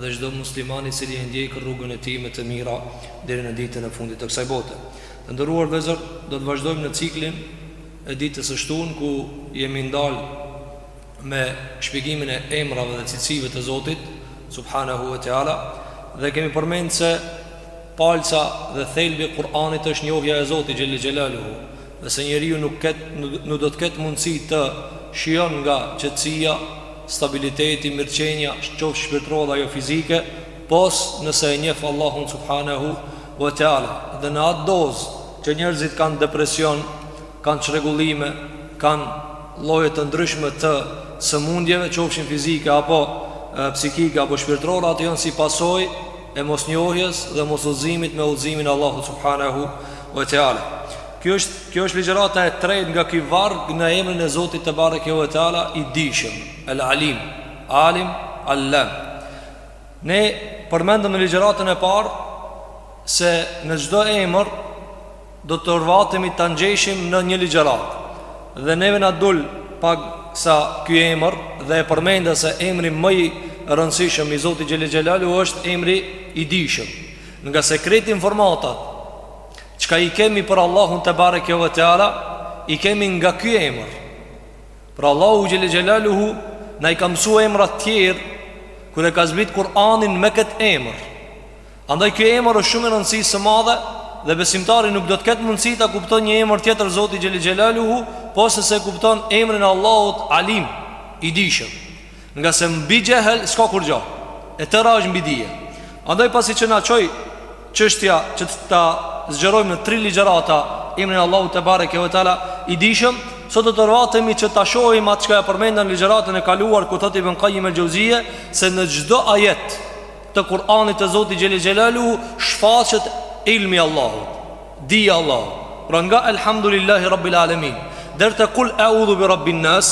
dhe çdo musliman i cili e ndjek rrugën e tij me të mira deri në ditën e fundit të kësaj bote. Të nderuar vëllezër, do të vazhdojmë në ciklin e ditës së shtunë ku jemi ndal me shpjegimin e emrave dhe cilësive të Zotit subhanahu wa taala dhe kemi përmend se palca dhe thelbi i Kur'anit është njohja e Zotit xhel xelaluhu dhe se njeriu nuk ket nuk do të ketë mundësi të shijon nga qetësia, stabiliteti, mirëqenia qoftë shpirtërore dhe ajo fizike pos nëse e njeh Allahun subhanehu ue teala dhe në atë dozë që njerëzit kanë depresion, kanë çrregullime, kanë lloje të ndryshme të sëmundjeve qofshin fizike apo psihike apo shpirtërore ato janë si pasojë e mosnjohjes dhe mosudhëzimit me udhëzimin e Allahut subhanehu ve teala. Kjo është kjo është ligjërata e tretë nga ky varg në emrin e Zotit tebareke ve teala i dijshëm, El Alim, Alim, Allam. Ne përmendëm në ligjëratën e parë se në çdo emër do të orvatemi ta ngjeshim në një ligjëratë. Dhe neve na dul pak sa ky emër dhe e përmenda se emri më i rëndësishëm i Zotit Xhelel Xhelalu është emri i dijshëm. Ngase krejt informatat çka i kemi për Allahun tebareke ve teala i kemi nga ky emër. Por Allahu Xhelel Xhelaluhu na i ka mësu emrat tjerë kur e ka zbrit Kur'anin me këtë emër. Andaj ky emër është shumë e rëndësisë së madhe dhe besimtari nuk do të ketë mundësi ta kupton një emër tjetër të Zotit xhel xhelaluhu pos nëse kupton emrin e Allahut Alim, i dijshëm. Ngase mbi xhehl s'ka kurrgjë. E tëra është mbi dije. Andaj pasi që na çoi çështja që të ta zgjerojmë në tri ligjërata emrin e Allahut tebareke ve teala i dijshëm, sot do të orvatemi që ta shohim atë çka e përmendëm në ligjëratën e kaluar ku thotë Ibn Qayyim el-Jauziye se në çdo ajet Të Kur'anit të Zotit Xhele Xhelaluhu shfaqet ilmi Allahut, dija Allahut. Pra nga Elhamdulillahi Rabbil Alemin, deri te kul eudhu bi Rabbin Nas,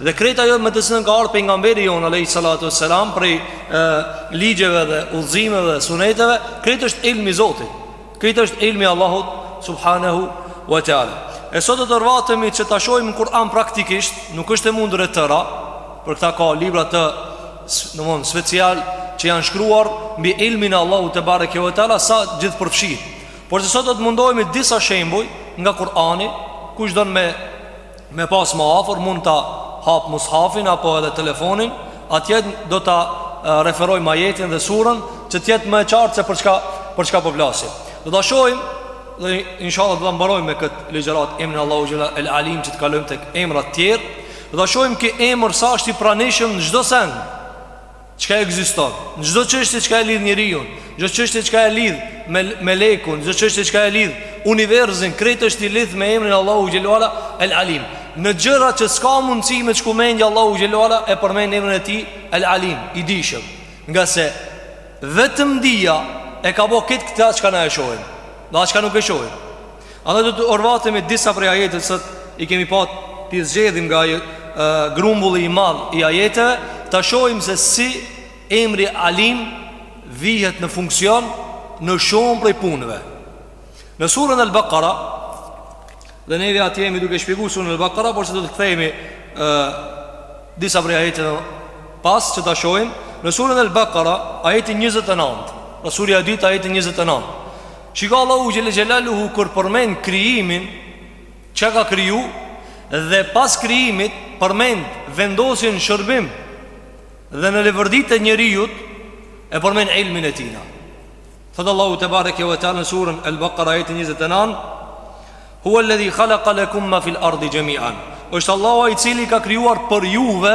dhe krejt ajo me të cilën ka ardh pejgamberi jonë, alejhi salatu ve selam, prej e, ligjeve dhe udhëzimeve dhe suneteve, krejta është ilmi Zotit, krejta është ilmi Allahut, subhanahu wa ta'ala. E sot do të orvatemi që të shohim në Kur'an praktikisht, nuk është e mundur e tëra, për këta ka libra të domethënë special që janë shkruar mbi ilmin e Allahut tebareke ve teala sa gjithëpërfshirës. Porse sot do të mundohemi disa shembuj nga Kur'ani, kush don me me pas më afër mund ta hap mushafin apo edhe telefonin, atje do ta referojmë ajetin dhe surën që të jetë më e qartë se për çka për çka po flasim. Do ta shohim dhe inshallah do ta mbarojmë me kët ligjërat emrin Allahu xhela el alim që të kalojmë tek emrat tjerë. Dhe shohim ky emër sa është i pranishëm në çdo send çka ekziston Në çdo çështje çka e lidh njeriun Në çdo çështje çka e lidh me, melekun Në çdo çështje çka e lidh univerzin krejt është i lidh me emrin Allahu xhelle ve ala El Alim Në gjëra që s'ka mundësi me shku mendja Allahu xhelle ve ala e përmend emrin e tij El Alim I dijshëm Ngase vetëm dija e ka bo këtë këta çka na e shohim Dhe atë çka nuk e shohim Andaj do të orvatemi disa prej ajeteve se i kemi pa t'i zgjedhim nga e, grumbulli i madh i ajeteve Ta shohim se si emri alim vihet në funksion në shumë prej punëve Në surën El Bekara Dhe neve aty jemi duke shpjegu surën El Bekara Porse do të kthehemi disa prej ajeteve pas që ta shohim Në surën El Bekara ajetin 29 Pra surja e dytë ajetin 29 Shiko Allahu xhel-le xhelaluhu kur përmend krijimin çka ka kriju dhe pas krijimit përmend vendosjen n'shërbim dhe në leverditë e njeriut e përmend ilmin e tina. Thot Allahu te bareke ve teala në surën El Bakara ajeti 29 Huwa alladhi khalaqa lakum ma fil ardi jami'an. Është Allahu i cili ka krijuar për juve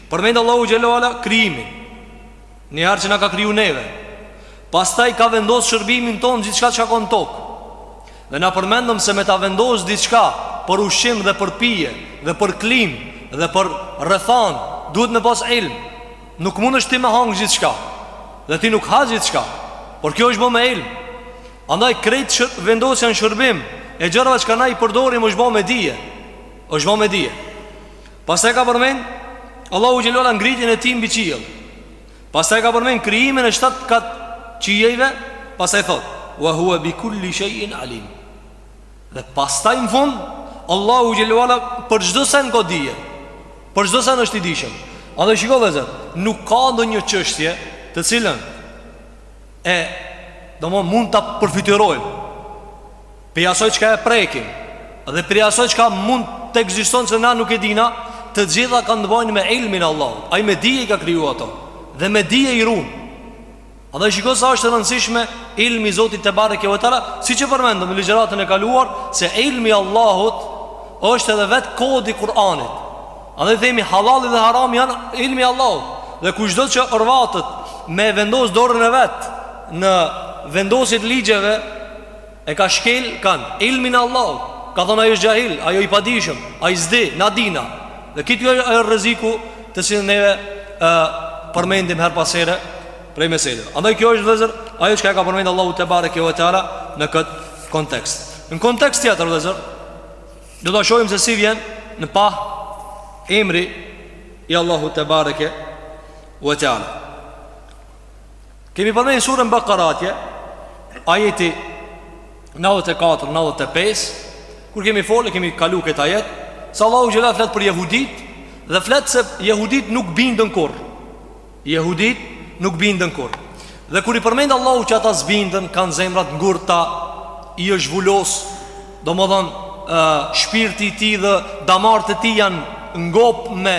Përmend Allahu xhelle ve ala krijimin. Një herë që na ka kriju neve, pastaj ka vendosë n'shërbimin tonë gjithçka çka ka në tokë. Dhe na përmendëm se me ta vendosë diçka për ushqim dhe për pije dhe për klimë dhe për rrethan, duhet me pas ilm. Nuk mundesh ti me hangë gjithçka. Dhe ti nuk ha gjithçka. Por kjo është bë me ilm. Andaj krejt shër, vendosja në shërbim e gjërave që na i përdorim është bë me dije. Është bë me dije. Pastaj ka përmend Allahu xhelle ve ala ngritjen e tij mbi qiell Pastaj ka përmend krijimin e shtatë kat qiejve Pastaj thot Wa hua bi kulli shejin alim Dhe pastaj në fund Allahu xhelle ve ala për çdo send ka dije Për çdo send është i dijshëm Andaj shiko vllezër Nuk ka ndonjë çështje Të cilën E Do mund ta përfytyrojmë Prej asaj çka e prekim dhe prej asaj çka mund të ekziston se na nuk e dina, të gjitha kanë të bëjnë me ilmin e Allahut. Ai me dije i ka kriju ato dhe me dije i ruan. Andaj shiko sa është e rëndësishme ilmi i Zotit te bareke ve teala, siç e përmendëm në ligjëratën e kaluar se ilmi i Allahut është edhe vet kodi i Kur'anit. Andaj themi halali dhe harami janë ilmi i Allahut. Dhe kushdo që orvatet me vendos dorën e vet në vendosje të ligjeve E ka shkel krejt ilmin e Allahut Ka thonë ai o xhahil, ai o i padijshëm, ai s'di, na dina Dhe kit kjo rreziku te cilin neve e përmendim herë pas here prej meseleve Andaj kjo është vllezër, ajo çka e ka përmend Allahu tebareke ve teala në këtë kontekst Në kontekst tjetër vllezër, do ta shohim se si vjen në pah emri i Allahut tebareke ve teala Kemi përmend n'suren Bakara atje Ajeti 94-95 Kur kemi fol e kemi kalu këtë ajet Se Allahu xhelle flet për jehudit Dhe flet se jehudit nuk binden kurrë Jehudit nuk binden kurrë Dhe kur i përmend Allahu që ata s'binden Kanë zemrat t'ngurta I është vulos Domethënë Shpirti i tij dhe damarët e tij janë Ngop me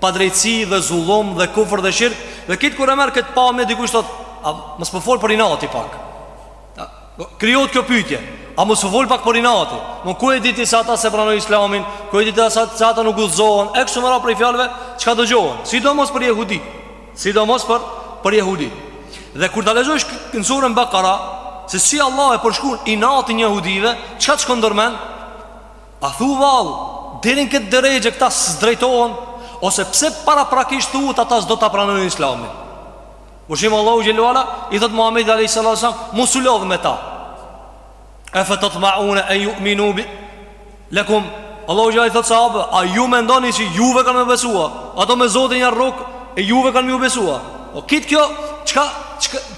padrejtësi dhe zullum dhe kufër dhe shirk dhe këtë kur e merr këtë pamje dikush thot a mos po fol prej inati pak po, krijohet kjo pyetje a mos po fol pak prej inati more ku e diti se ata s'e pranojnë islamin ku e diti se ata nuk udhzohen e kështu me radhë prej fjalëve çka dëgjohen sidomos për jehudi sidomos për për jehudi dhe kur ta lexosh në suren Bakara se si Allahu e përshkruan inatin e jehudive çka t'shkon ndërmend A thu vallë, deri në këtë derexhe, këta s'drejtohen? Ose pse paraprakisht thuhet ata s'do ta pranojnë Islamin? Për shembull Allahu xhelle ve ala i thot Muhamedit alejhis-salatu ves-selam, mos u lodh me ta. E fa tatma'una an yu'minu lakum Allahu xhelalu i thot sahabëve, a ju mendoni se juve kanë me ju besuar? Ata me Zotin janë rrok e juve kanë me ju besuar. O kit kjo çka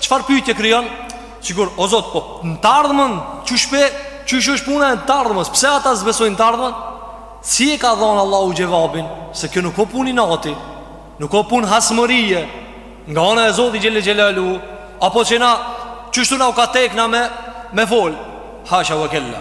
çfarë pyetje krijon? Sikur o Zot, po në të ardhmen qysh pe, qysh është puna e të ardhmes? Pse ata s'besojnë n'të ardhmen? Si e ka dhënë Allahu xhevabin se kjo nuk ka punë inati, nuk ka punë hasmërie nga ana e Zotit xhelle xhelaluhu, apo që na qështu na u ka tek na me, me fol. Hasha wa kella.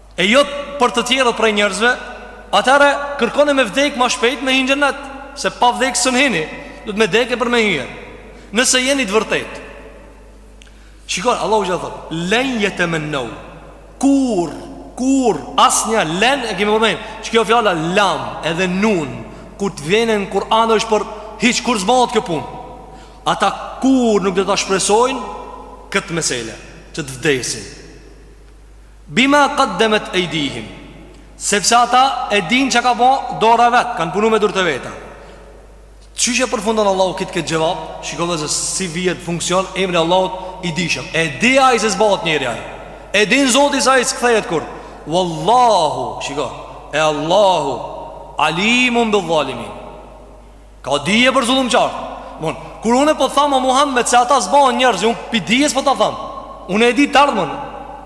e jo për të tjerët prej njerëzve, atëherë kërkoni me vdek më shpejt me hi n'xhenet se pa vdek s'un hini, duhet me dekë për me hi. Nëse jeni të vërtet. Shiko Allahu ça thot, len yatamannawhu. Kurrë, kurrë asnjë len e kemi përmend që kjo fjala lam edhe nun, kur të vijnë në Kur'an është për hiç kurrë s'bohet kjo punë. Ata kurrë nuk do ta shpresojnë këtë meselë, që të vdesin. Bima qaddamat aydihim Sepse ata e dinë ça ka bo dora vetë, kanë punu me durë të veta Qysh e përfundon Allahu këtë këtë xhevap Shiko dhe se si vihet n'funksion Emri Allahut i dijshëm E di ai se s'bahet njeri ai E din Zoti se ai s'kthehet kurrë Wallahu Shiko E Allahu Alimun bidh-dhalimin Ka dije për zullumqarët Mon, kur unë po tham o Muhammed se ata s'bohen njerëz, unë pi dijes po ta tham. Unë e di të ardhmen.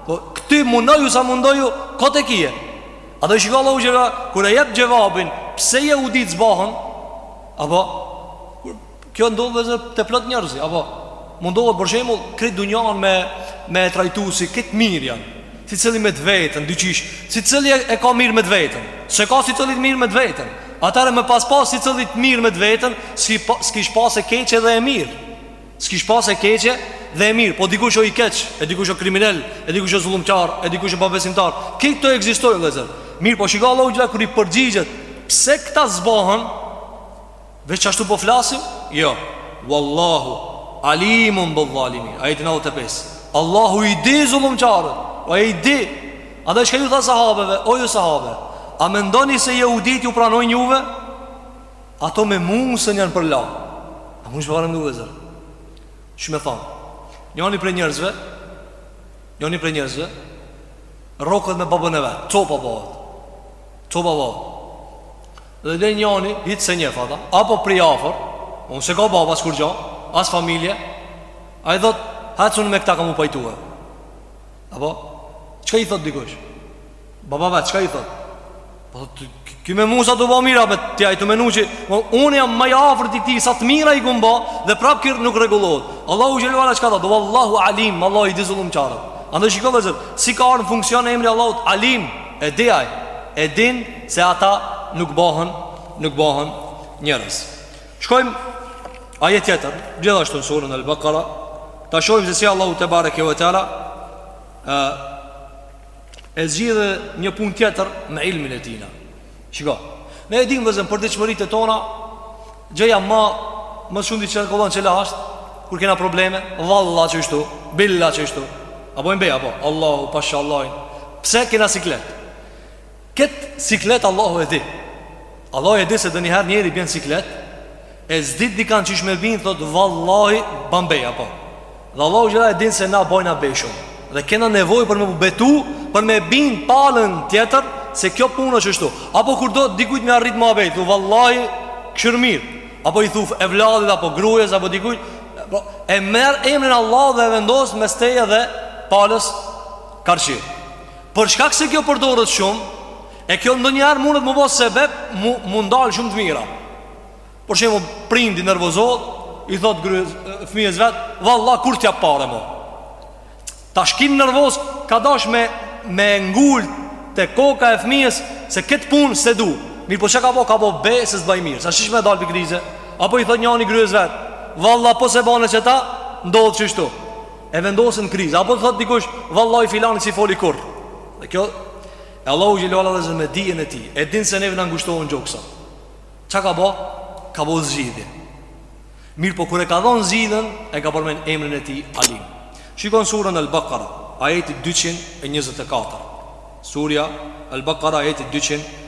Po këty mundoju sa mundoju kot e kije. Andaj shiko Allahu xhele kur e jep xhevabin, pse jehudit s'bohen? Apo kjo ndodh vetë te plot njerëz, apo mundohet për shembull krejt dunjan me me trajtu si krejt mirë janë. Sicili me të veten, dyqish, sicili e ka mirë me të veten. S'e ka sicili mirë me të veten. Atëherë me pas pas sicili mirë me të veten S'kish pas e keqe dhe e mirë S'kish pas e keqe dhe e mirë Po dikush o i keq E dikush o kriminel E dikush o zullumqar E dikush o pabesimtar Krejt këto ekzistojnë vllezër Mirë po shiko Allahu xhele kur i përgjigjet Pse këta s'bohen Veq ashtu po flasim Jo Wallahu Alimun bidhalimin Ajeti 95 Allahu i di zullumqarët O e i di Andaj çka ju tha sahabeve, o ju sahabe, a mendoni se jehudit ju pranojnë juve? Ata me Musën janë përla. A mund të shpëvarën vllezër? Që me thonë? Njoni prej njerëzve, njoni prej njerëzve, rroket me babën e vet, copa bëhet. Copa bëhet. Dhe dhe njoni, hiç s'e njeh fata, apo prej afër, unë s'e ka baba, s'kurgjo, as familje, ai thotë, hacë unë me këta kam m'u pajtu. Apo, çka i thot dikush babës vet, çka i thot? Po, ty me musa të bo mira, për tja ai tu menu që po, unë jam ma i afërt i tij, sa të mira i kom bo, dhe prap ky nuk rregullohet. Allahu xhele ala çka thot? Vallahu alim, Allahu i di zullumqarët. Andaj shiko vllezër, si ka ardh në funksion emri Allahut alim, e di ai, e din se ata nuk bohen, nuk bohen njerëz. Shkojmë ajet tjetër, gjithashtu në surën Al-Baqara, ta shohim se si Allahu tebareke ve teala e zgjidh një punë tjetër me ilmin e tina. Shiko, ne e dimë vllezër përditshmëritë tona, gjëja ma më shumë diçka që vëzën çela është kur kena probleme, valla qashtu, billa qashtu. A bojmë bej apo, Allahu pasha Allahin. Pse kena siklet? Këtë siklet Allahu e di Allahu e di se ndonjëherë njeri bjen në siklet E s'di dikan qysh me bin Thot vallahi ban bej apo Dhe Allahu xhele e din se na bojna bej shumë Dhe kena nevoj për me u betu Për me bin palën tjetër Se kjo punë është kështu Apo kur do dikujt me arrit ma bej Thu vallahi kqyr mirë Apo i thu evladit apo grues apo dikujt po, E merr emrin Allah dhe e vendos mes teje dhe palës karshi Për shkak se kjo përdoret shumë, e kjo ndonjëherë munet m'u bo sebeb m'u ndal shumë të mira. Për shembull, prindi nervozohet, i thot fëmijës vet, "Valla kurr s't'jap pare ma." Tash kon nervoz ka dash me me ngul te koka e fëmijës se kët punë s'e du. Mirëpo çka ka bo, ka bo be se s'baj mirë. Tash qysh me dal pi krize? Apo i thot njani grus vet, "Valla po s'e bane qeta, ndodh qështu." e vendos në krizë apo thot dikush vallahi filanit s'i foli kurr. Dhe kjo e Allahu xhele ue ala dhe me dijen e tij, e din se neve na ngushtohen gjoksa. Çka ka bo? Ka bo zgjidhje. Mirëpo kur e ka dhon zgjidhjen, e ka përmend emrin e tij Alim. Shikon surën Al-Baqara, ajeti 224. Surja Al-Baqara ajeti 224.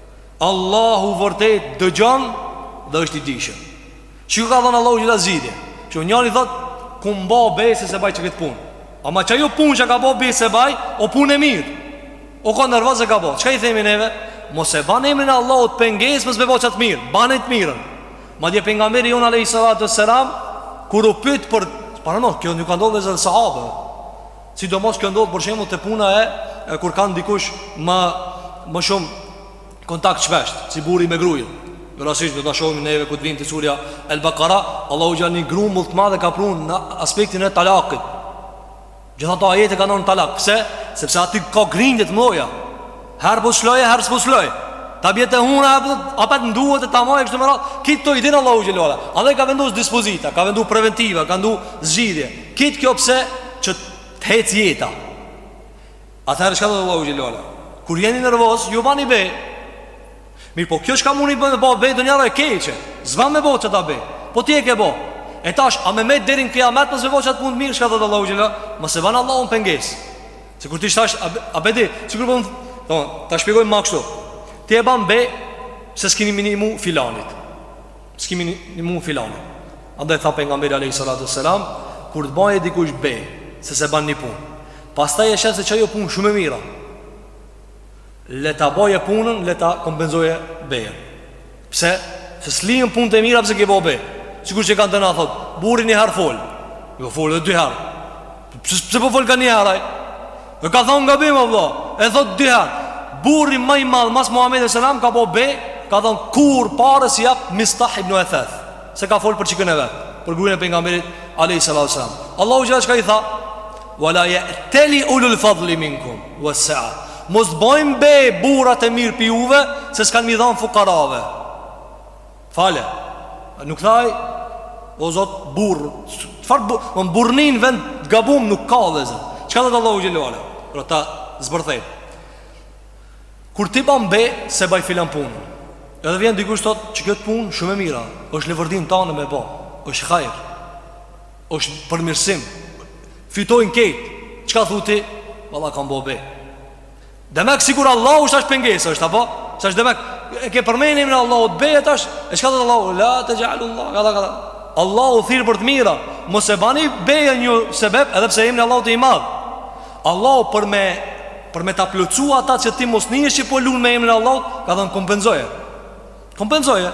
Allahu vërtet dëgjon dhe është i dijshëm. Çka ka dhon Allahu xhele zgjidhje. Që njëri thot kum ba be se s'e baj qeket punë. Ama qajo punë që ka bo be se s'e baj, o punë e mirë. O kan nervoz e ka bo. Çka i themi neve? Mos e ban emrin e Allahut pengesë mos me ba qat mirë. Bani të mirën. Madje pejgamberi jon alayhi salatu selam kur u pyet për para ne kjo ju ka ndodh vetë sahabëve. Sidomos kjo ndodh për shembull te puna e kur kanë dikush ma shumë kontakt shpesh, si burri me grujën. Jo rastësisht do ta shohim neve kur të vijmë te surja Al-Baqara, Allahu xhele një grumbull të madh e ka prun në aspektin e talakit. Gjith ato ajete kanë në talak. Pse? Sepse aty ka grindje të mëdha. Herë po shloje, herë s'po shloje Ta bjen te huna, apet më duhet e ta maj kështu me radhë Krejt kto i din Allahu xhele ue ala dhe ka vendosë dispozita, ka vendu preventiva, ka vendu zgjidhje Krejt kjo pse që të hecë jeta Atëherë çka tha Allahu xhele ue ala Kur jeni nervoz, ju bani be Mirëpo kjo çka muni me bo be ndonjëherë e keqe S'ban me bo qeta be Po ti e ke bo E tash, a me met deri n'kijamet mos me bo qat punë mirë çka tha Allahu xhele ue ala Mos e ban Allahun pengesë Se kur ti tash, a e di, sikur po do ta shpjegojmë ma kështu. Ti e ban be se s'ki me i nimu filanit. S'ki me i nimu filanit. Andaj tha pejgamberi alayhi salatu selam, kur të baje dikush be se s'e ban një punë. Pastaj e shef se qajo punë shumë e mirë. Le ta boje punën, le ta kompenzoje bejën Pse? Se s'lihen punët e mira pse ke bo be Sikur që ka te na thot burri një herë fol Jo fol edhe dy herë Pse po fol ka një herë E ka thonë nga bejë më vlo E thot dy herë Burri ma i madh mas Muhammed alayhi selam ka bo be Ka thonë kurr pare s'i jap Mistah ibn Uthathes Se ka fol për qikën e vet Për grujën e pengamberit Allahu xhele çka i tha Wa la ya'tali ulul fadli minkum was sa'a. Mos bëjnë be burrat e mirë pi juve se s'kan mi dhan fukarave. Fale. Nuk thaj o zot burr. Çfarë burr? Burrni n'vend të gabum nuk ka vllezër. Çka do të Allahu xhele ue ala? Pra ta zbërthej. Kur ti bën be se baj filan punë. Edhe vjen dikush thotë që këtë punë shumë e mira, është n'leverdinë tonë me bë. Është hajër. Është përmirësim. Fitojnë krejt. Çka thu ti? Valla kam bo be. Demek sikur Allahu është pengesë, është apo? Ça është demek e ke përmend emrin e Allahut, bëje tash? E çka thot Allahu? La taj'alu Allah, kada kada. Allahu thirr për të mira. Mos e bani bejën ju sebeb, edhe pse emri i Allahut i madh. Allahu për me për me ta plotësua ata që ti mos nihesh që po lun me emrin e Allahut, ka thënë kompenzoje. Kompenzoje,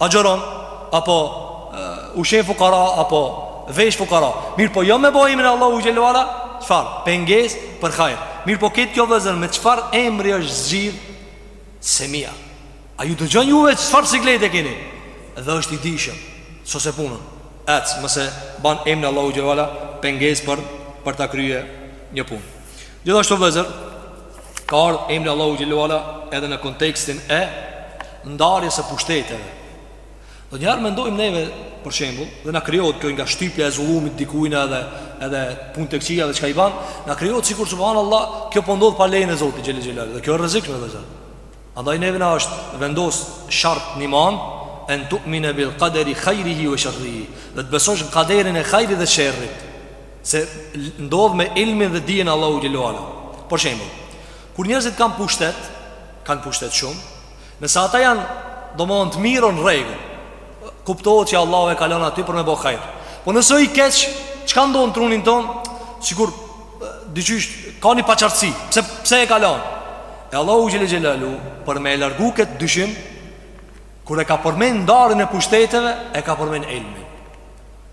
agjeron, apo ushqen fukara, apo vesh fukara Mirëpo jo me bo emrin e Allahut xhele ue ala Çfarë, pengesë për hajr Mirëpo krejt kjo vllezër me çfarë emri është zgjidh Semia Ai ju dëgjon juve çfarë siklete keni Dhe është i dijshëm Sose punën Ec, mos e ban emrin e Allahut xhele ue ala Pengesë për, për ta krye një punë Gjithashtu vllezër Ka ardhë emri i Allahut xhele ue ala Edhe në kontekstin e Ndarjes së pushteteve Donjëherë mendojmë neve Për shembull Dhe na krijohet kjo nga shtypja e zullumit Dikujna edhe, edhe punët e këqija edhe çka i ban Na krijohet sikur subhanallah Kjo po ndodh pa lejen e Zotit xhele xhelaluhu Dhe kjo e rrezikshme vllezër Andaj neve na është vendos shart n'iman En tu'mine bil kaderi hajrihi ue sherrihi Dhe të besosh në kaderin e hajrit dhe sherrit Se ndodh me ilmin dhe dijen e Allahut xhele ue ala. Për shembull, kur njerëzit kanë pushtet, kanë pushtet shumë, nëse ata janë domthon të mirë në rregull, kuptohet që Allahu e ka lënë aty për me bo hajr. Po nëse i keq, çka ndodh n'trunin ton? Sikur diçysh ka një paqartësi. Pse pse e ka lënë? E Allahu xhele xhelaluhu për me largu këtë dyshim kur e ka përmend ndarjen e pushteteve, e ka përmend ilmin.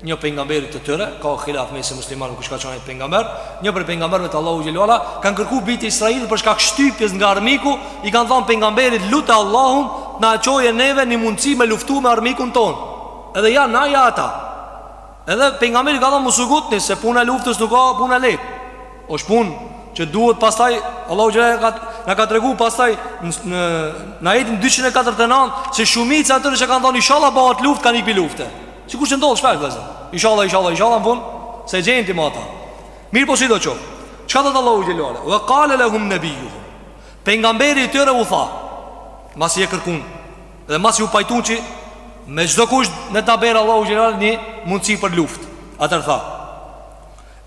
një pejgamberi të tyre, ka hilaf mes muslimanëve kush ka qenë ai pejgamber, një prej pejgamberëve të Allahut xhele ue ala, kanë kërkuar bijtë e Israilit për shkak shtypjes nga armiku, i kanë thënë pejgamberit lute Allahun, na çoje neve një mundësi me luftu me armikun ton. Edhe ja na ja ata. Edhe pejgamberi ka thënë mos u ngutni se puna e luftës nuk o puna e lehtë. Është punë që duhet pastaj Allahu xhele ue ala na ka treguar pastaj në në ajetin 249 se shumica e atyre që kanë thënë inshallah bëhet luftë kanë ik pi lufte. Sikur që ndodh shpesh, vëllezër. Ishalla, ishalla, ishalla, në fund, se gjen ti me ata. Mirë po sido që. Çka thotë Allahu xhele ue ala? Ve kale lehum nebijuhum. Pejgamberi i tyre u tha. Masi e kërkun. Dhe masi u pajtun që me çdo kusht në e bën Allahu xhele ue ala një mundësi për luftë. Atëherë tha.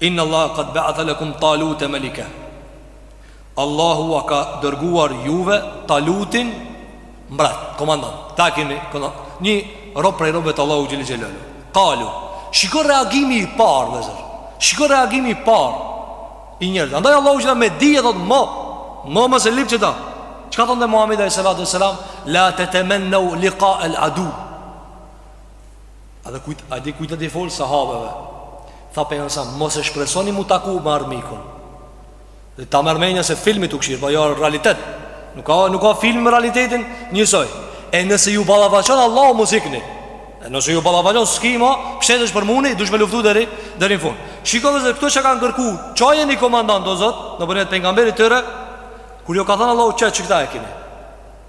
Inna Allah kad beathe lekum Talute melike. Allahu ua ka dërguar juve Talutin mbret, komandant. Ta keni një rob prej robëve të Allahu xhel xhelal. Qalu, shiko reagimi i parë, vëllezër. Shiko reagimi i parë i njerëzve. Andaj Allahu xhel me dije thotë mo, mo mos e lypni këta. Ç'ka thënë Muhamedi sallallahu alaihi wasallam, la tatamannu liqa al-adu. A di kujt, a di kujt u fol sahabeve. Tha pejgamberi sa mos e shpresoni m'u taku me armikun. Dhe ta merr mendja se filmi tu kqyr, po jo, realitet. Nuk ka nuk ka film me realitetin njësoj. E nëse ju ballafaqon Allahu mos ikni. E nëse ju ballafaqon s'ki ma qysh të shpërmuni, duhet me luftu deri deri në fund. Shikoni se këto që kanë kërku, çoje një komandant o Zot, i thonë pejgamberit tyre, kur ju ka thënë Allahu qe, qikta e kini.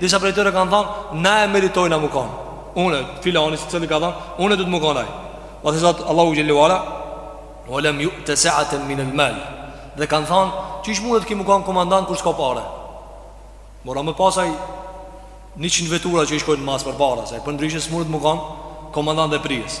Disa prej tyre kanë thënë, na e meritojna m'u kon. Unë filani secili ka thënë, unë duhet m'u kon ai. Pra siç thotë Allahu xhele ue ala, "Wa lam yu'ta sa'atan min al-mal." Dhe kanë thënë, "Qysh mundet ky m'u kon komandant kur s'ka pare?" Mora me pas ai 100 vetura që i shkojnë mas përpara, se përndryshe s'mundet m'u kon komandant e prijës.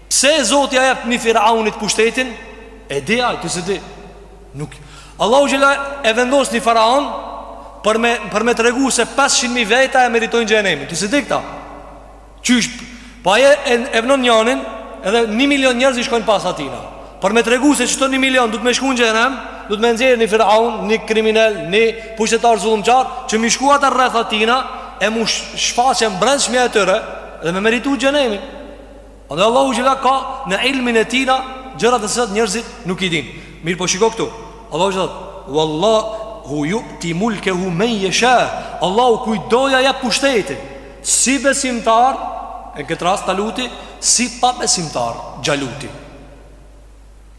Pse Zoti ia jep një Firaunit pushtetin? E di ai, ti s'e di. Nëse Allahu xhela e vendos një firaun për me për me tregu se 500.000 veta e meritojnë xhenemin. Ti s'e di këta. Qysh, po ai e, e vnon njënin, edhe 1 milion njerëz i shkojnë pas atina. Për me tregu se çdo 1 milion duhet me shku n'xhenem, duhet me nxjerrë një firaun, një kriminel, një pushtetar zullumçar që me i shku ata rreth atina e m'u shfaq brendshmja e tyre dhe me meritu xhenemin. Andaj Allahu xhela ka në ilmin e tina gjëra të cilat njerëzit nuk i dinë. Mirëpo shiko këtu. Allahu xhela wallahu yu'ti mulkahu man yasha. Allahu kujt do ia jep pushtetin. Si besimtar, në këtë rast Taluti, si pabesimtar, Xhaluti.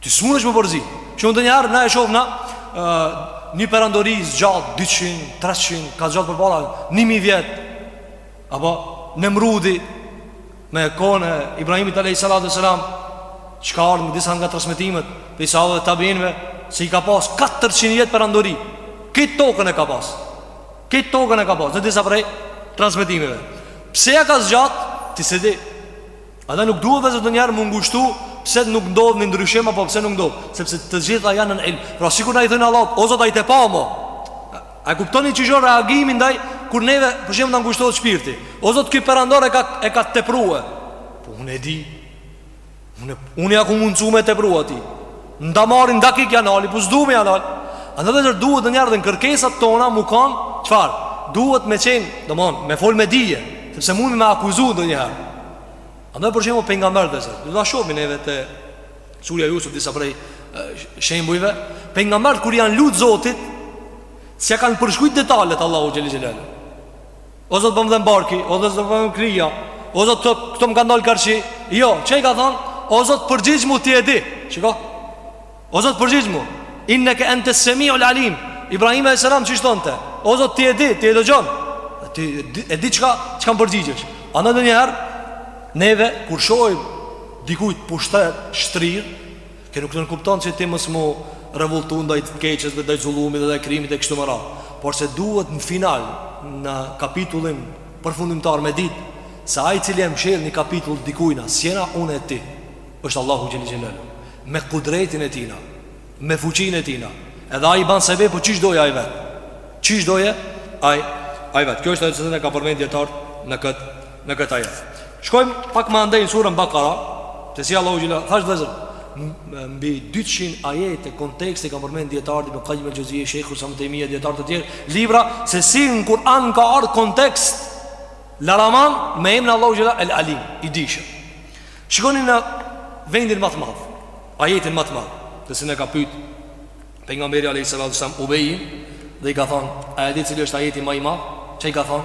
Ti s'munesh m'u përzi. Shumë ndonjëherë na e shohna një perandori zgjat 200, 300, ka zgjat përpara 1000 vjet. Apo Nemrudi Në kohën e Ibrahimit alayhi salatu selam, ç'ka ardhur në disa nga transmetimet të sahabëve dhe tabiinëve se i ka pas 400 vjet perandori. Krejt tokën e ka pas. Krejt tokën e ka pas në disa prej transmetimeve. Pse ia ka zgjat? Ti s'e di. Andaj nuk duhet vëllezër ndonjëherë m'u ngushtu Pse nuk ndodh një ndryshim Apo pse nuk ndodh Sepse të gjitha janë në ilm Pra sikur na i themi Allahut O zot a i ke pa mo A e kuptoni çish është reagimi ndaj kur neve për shembull na ngushtohet shpirti? O Zot, ky perandor e ka e ka tepruar. Po unë e di. Unë unë ja kom mundsu me tepru atij. Nda marrin n'dakik ja nali, po s'du me ja nal. Andaj vllezër duhet ndonjëherë dhe në kërkesat tona mu kanë, çfarë? Duhet me qenë, domethon, me fol me dije, sepse mund me akuzu ndonjëherë. Andaj për shembull pejgamberët vllezër, do ta shohim neve te Surja Jusuf disa prej shembujve pejgamberët kur janë lutë Zotit s'ja kanë përshkrujt detalet Allahu xhele xhelaluhu O Zot po më dhem barki O Zot po më dhem kryja O Zot këto më ka dalë karshi Jo, ça i ka thonë O Zot përgjigjmu ti e di Shiko O Zot përgjigjmu Inneke entes semiul alim Ibrahimi alejhi selam çish thonte O Zot ti e di, ti e dëgjon Ti e di çka, çka më përgjigjesh Andaj ndonjëherë Neve kur shohim Dikujt pushtet shtrirë, kjo nuk nënkupton që ti mos mu revoltu ndaj të keqes dhe ndaj zullumit dhe ndaj krimit e kështu me radhë, porse duhet në final, në kapitullin përfundimtar me ditë se ai i cili e mshel një kapitull dikujna, s'jena unë e ti, është Allahu xhele xhelaluhu, me kudretin e Tina, me fuqinë e Tina, edhe ai i ban sebep po çish dojë ai vet, çish dojë ai ai vet. Kjo është ajo që ka përmend dijetarët në këtë në këtë ajet. Shkojmë pak më andej në surën Bakara, të si Allahu xhele, thashë vllezër mbi 200 ajete konteksti ka përmend dijetarët Ibn Kajim el-Xheuzi, Shejhul Islam Tejmije dijetarë të tjerë, libra se si në Kur'an ka ardhur kontekst laraman me emrin Allahu xhele El Alim, i dijshëm. Shikoni në vendin më të madh, ajetin më të madh, të cilin e ka pyet pejgamberi alayhis salam Ubay dhe i ka thënë, a e di cili është ajeti më i madh? Ça i ka thënë,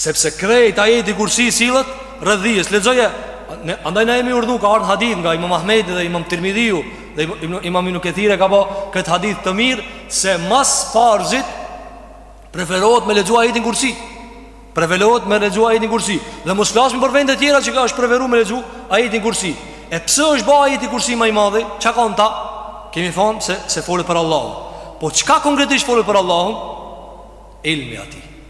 Sepse krejt ajeti kursi sillet rreth dijes Lexoje Andaj na jemi urdhnu ka ardhë hadith nga imam Ahmedi dhe imam Tirmidhiu Dhe imam Ibnu Kethiri e ka ba këtë hadith të mirë Se mas farzit preferohet me lexu ajetin kursi Preferohet me lexu ajetin kursi Dhe mos flasmi për vendet tjera që ka është preferu me lexu ajetin kursi E pse është ba ajeti kursi ma i madhi Ça ka në ta Kemi thonë se, se folet për Allahun Po çka konkretisht folet për Allahun Ilmi atij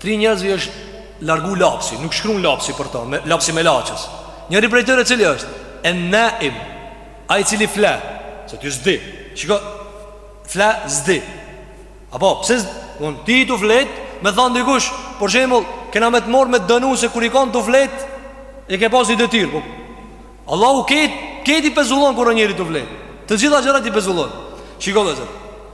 tri njerëzve i është largu lapsi, nuk shkruan lapsi për to, me, lapsi i melaqes. Njëri prej tyre cili është? En-Naim. Ai cili fle, se ti s'di. Shiko, fle s'di. Apo pse un ti tu flejt, me thon dikush, për shembull, kena me të marr me dënu se kur je kon tu flejt, e ke pas ni detyrë. Po. Allahu ket, ket i pezullon kur njeri tu flejt. Të gjitha gjërat i pezullon. Shiko vllezër.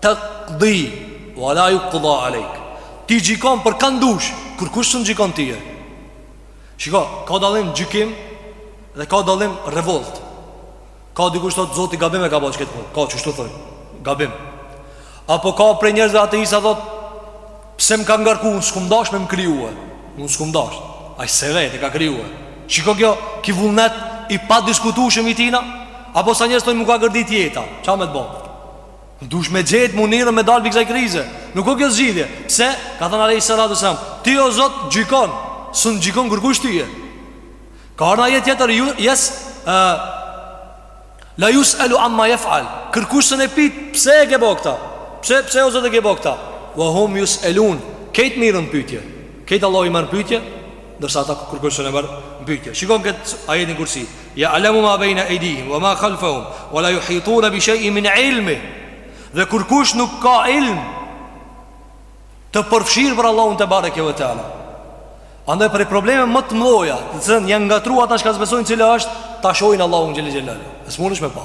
Taqdi wa la yuqda alejk. Ti gjykon për kand dush, kurkush s'un gjykon ty. Shiko, ka dallim gjykim dhe ka dallim revolt. Ka dikush thot Zoti gabim e ka ba këtë punë. Ka që ashtu thojn. Gabim. Apo ka prej njerëzve disa thot pse më ka ngarku unë s'kum dasht me më kriju. Unë s'kum dasht. Ai se vetë e ka kriju. Shiko kjo, ky vullnet i padiskutueshëm i tina, apo sa njerëz thon më ka gërdit jeta. Çka me t'bo? N'dush me gjetë mënyrën me dalë prej kësaj krize Nuk o kjo zgjidhje Pse? Ka thanë alejhi salatu ve selam Ti o Zot gjykon S'un gjykon kërkush ty Ka ardh n'ajet tjetër ju, Jes uh, La jus'elu amma jef'al Kërkush s'un e pyt Pse e ke bo këta Pse, pse o Zot e ke bo këta Ve hum jus'elun Krejt mirren n'pytje Krejt Allahu i merr n'pytje Ndërsa ata kërkush s'un e merr n'pytje Shikon këtë ajetin kursi Ya'lamu ma bayna aydihim wa ma khalfahum wa la yuhituna bi shay'in min 'ilmihi. Dhe kurkush nuk ka ilm të përfshirë për Allahun tebareke ve teala. Andaj prej problemeve më të mëdha, që janë ngatërru ata që s'besojnë cila është ta shohin Allahun xhel-le xhelaluhu. E s'mundesh me pa.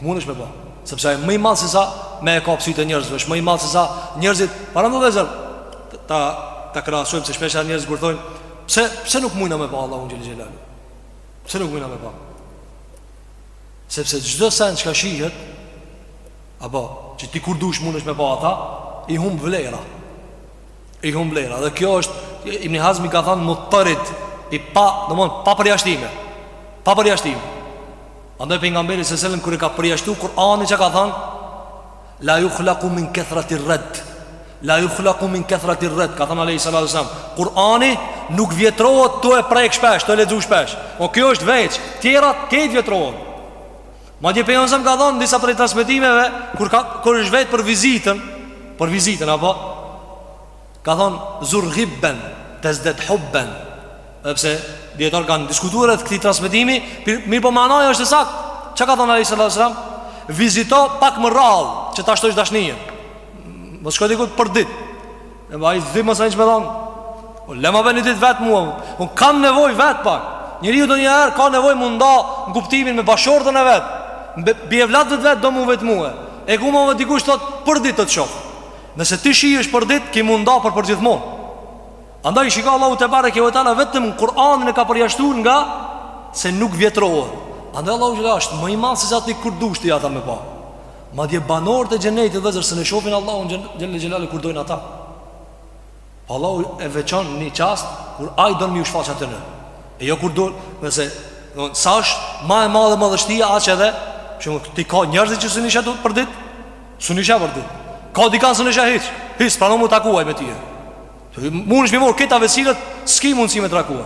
S'mundesh me pa. Sepse ai o më i madh se sa me e kap sytë e njerëzve, është më i madh se sa njerëzit. Para vëllezër ta ta krahasojmë se shpesh njerëzit kur thonë pse pse nuk mujna me pa Allahun xhel-le xhelal. Pse nuk mujna me pa? Sepse çdo sen çka shihet apo që ti kur dush mundesh me pa ata, i humb vlera. I humb vlera. Dhe kjo është Ibn Hazmi ka thanë muttarid i pa, domthon pa përjashtime. Pa përjashtime. Andaj pejgamberi sallallahu alajhi wasallam kur e ka përjashtuar Kur'anin çka ka thanë? La yukhlaqu min kathrati ar-rad. La yukhlaqu min kathrati ar-rad. Ka thanë alejhi salatu ve selam, Kur'ani nuk vjetrohet tu e prek shpesh, tu e lexu shpesh. Po kjo është veç, tjera krejt vjetrohen. Madje pejgamberi a.s. ka thonë në disa prej transmetimeve kur ka kur është vet për vizitën, për vizitën apo Ka thonë zur ghibben, tezded hubben Edhe pse dijetarët kanë diskutu rreth këtij transmetimi Mirëpo manaja është e saktë Çka ka thonë alejhi salatu ve selam? Vizito pak më rrallë që ta shtojsh dashninë Me i shku dikut për dit E ba i bezdis sa që me thonë O po, lem një dit vetë mua Unë kam nevoj vetë pak Njeriu ndonjëherë ka nevoj m'u nda Në kuptimin me bashkëshorten e vet Prej evladve t'vet do m'u vetmu E ku ma dikush thot për dit do t'shof Nëse ti shihesh për ditë, ki m'u nda për përgjithmonë. Andaj shiko Allahu tebareke ve teala vetëm Kur'anin e ka përjashtu ngase nuk vjetrohet. Andaj Allahu xhel-le është më i madh se sa ti kur dush ti ata me pa. Madje banorët e xhenetit vëllezër s'un e shofin Allahun xhel-le xhelal kur dojn ata. Allahu e veçon në një çast kur ai don me iu shfaq atyne. E jo kur do, nëse do të sa është më e madhe madhështia aq edhe, që mund ti ka njerëz që s'un i sheh përditë, s'un i sheh përditë. Ka dikan s'un e sheh hiç, hiç s'pranon m'u takua me ty. Munesh me i marr këta vesilet, s'ki mundësi me takua.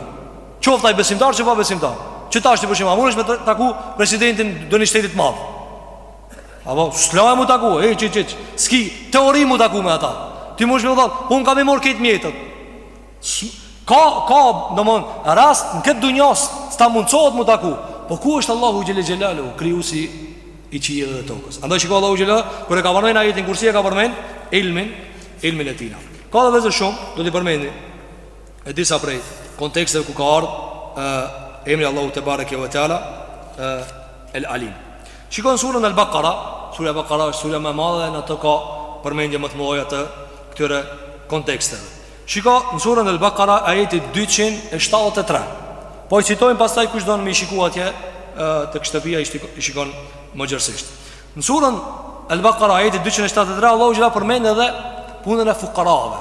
Qoftë ai besimtar qoftë pabesimtar. Qe tash ti për shembull, munesh me taku presidentin e ndonjë shteti të madh. Apo, s'laj mu taku, e që që që S'ki teori mu taku me ata Ti munesh me thanë, unë kam i marrë këto mjetet Ka, ka, domethënë, rast në këtë dunja s'të mundësohet mu taku Po ku është Allahu xhele xhelaluhu, krijuesi i qiejve dhe tokës Andaj shiko Allahu xhele kur e ka përmen ajetin kursi, e ka përmen Ilmin, ilmin e tina Ka dhe vëllezër shumë, do t'i përmendi E disa prej konteksteve ku ka ardhë Emri Allahut tebareke ve teala El Alim Shiko në surën Al-Baqara, surja Baqara është surja më e madhe dhe në të ka përmendje më të mëdha të këtyre konteksteve. Shiko në surën Al-Baqara ajeti 273. Po i citojmë pastaj kush don me i shikua atje tek shtëpia i shikon më gjerësisht. Në surën Al-Baqara ajeti 273 Allahu xhele përmend edhe punën e fukarave.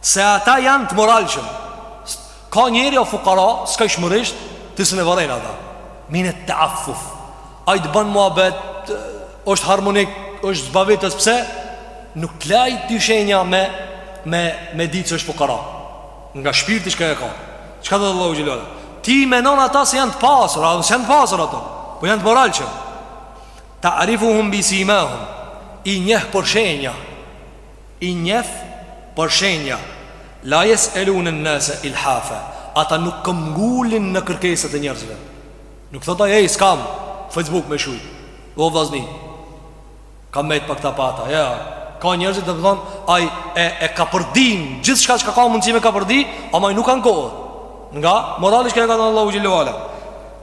Se ata janë të moralshëm. Ka njeri o fukara, skajshmërisht, ti s'e vëren ata. Minet-teaffuf. Ai të bën muhabet, është harmonik, është zbavitës, pse? Nuk të laj ty shenja me, me, me ditë që është fukara. Nga shpirti çka e ka. Çka tha Allahu xhele ve ala? Ti menon ata se janë të pasur, s'janë të pasur ata, po janë të moralshëm. Ta'rifuhum bisimahum, i njeh për shenja. I njeh për shenja, La yes'elune nnase ilhafe, Ata nuk këmbgulin në kërkesat e njerëzve. Nuk thotë ai, ej, s'kam n'Facebook me shkrujt. O vllazni, kam met pa këta, pa ata. Ja, ka njerëz domethënë, ai e, e kapërdin, gjithçka çka ka mundësi me kapërdi, ama ai nuk ankohet. Nga morali çka e ka. Tha Allahu xhele ve ala.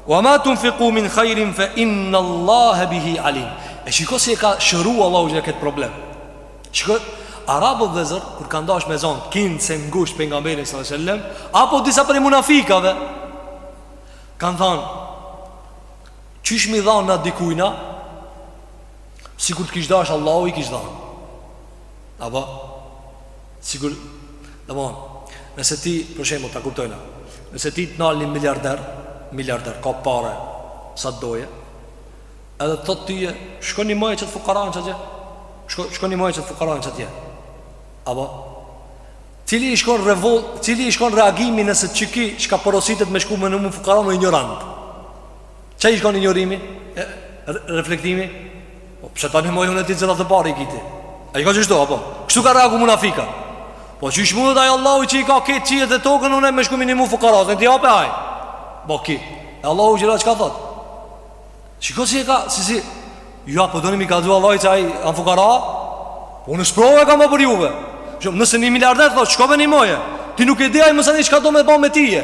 Wa ma tunfiku min khajrin fe inna Allahe bihi alim. E shiko si e ka shëru Allahu xhele këtë problem. Shiko, arabët vëllezër, kur kanë dash me zonë, kinse ngusht Pejgamberin salallahu alejhi ve selem, apo disa prej munafikave, kanë thanë, qysh me i dhanë na dikujna, sikur të kish dash Allahu i kish dhanë. Apo, sikur, domethënë, nëse ti, për shembull, ta kuptojna, nëse ty të nal një miliarder, miliarder, ka pare, sa të doje, Edhe të thotë tyje Shko nimoje qat fukaran qatje Shko, shko nimoje qat fukaran qatje Apo Cili ish kon revol Cili ish kon reagimi nëse qiky Çka porositet me shku me nimu fukaran një injorant Qaj ish kon injorimi e, re, Reflektimi po, Pse ta nimoj unë e ti qeta pare i ki ti A i ka qështu apo Kështu ka reagu munafikat Po qysh mu dhe Allahu që i ka krejt qiejt dhe tokën Unë e me shku me nimu fukaran Në ti ape aj Bo ki E Allahu xhele çka thotë Shiko si e ka, si si Jo po do një mi ka dhu Allahu që aj Anë fukara po Unë sprovë e kam ba për juve Shumë, nëse një miliarder thot, shko nimoje Ti nuk e di aj mësani çka do me ba me tije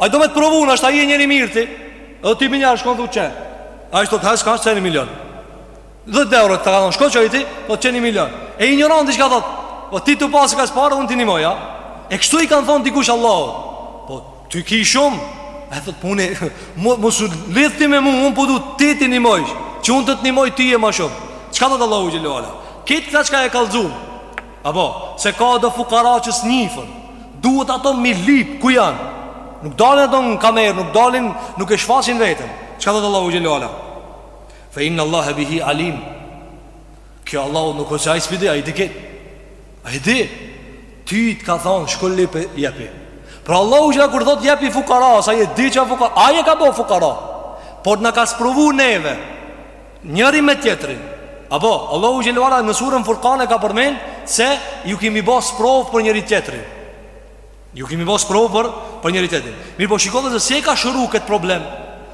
Aj do me të provu në asht a je njeri i mirë ti Edhe ti menjëherë shkon thu qe Aj shto të hesë ka shtë qe një milion Dhe të eurët të ka thonë, shko që i ti Po të qe një milion E injoranti çka thot Po ti të pasë kaq pare, unë t'i nimoja E kështu i kanë thonë dikush Allah Po Ty ki shumë E thot po unë Mos u lidh ti me mu Unë po du ti t'i nimojsh Që unë të të nimoj tije ma shumë Çka thot Allahu xhele ve ala Krejt këta çka e kallzum Apo Se ka do fukara që s'njifen Duhet ato me i lyp Ku janë Nuk dalin ato në kamerë Nuk dalin Nuk e shfaqin veten Çka thot Allahu xhele ve ala Fe innallahe bihi alim Kjo Allahu nuk o që ai s'pi di Ai di krejt Ai di, ty të ka thonë shko lype jepi. Pra Allahu xhele kur thot jepi fukarasë, ai e di që fukara, ai e ka bo fukara. Por na ka sprovu neve, njërin me tjetrin. Apo, Allahu xhele në suren Furkan e ka përmend se ju kemi bo sprovë për njëri tjetrin. Ju kemi bo sprovë për, për njëri tjetrin. Mirë po shikoje si e ka shëru këtë problem,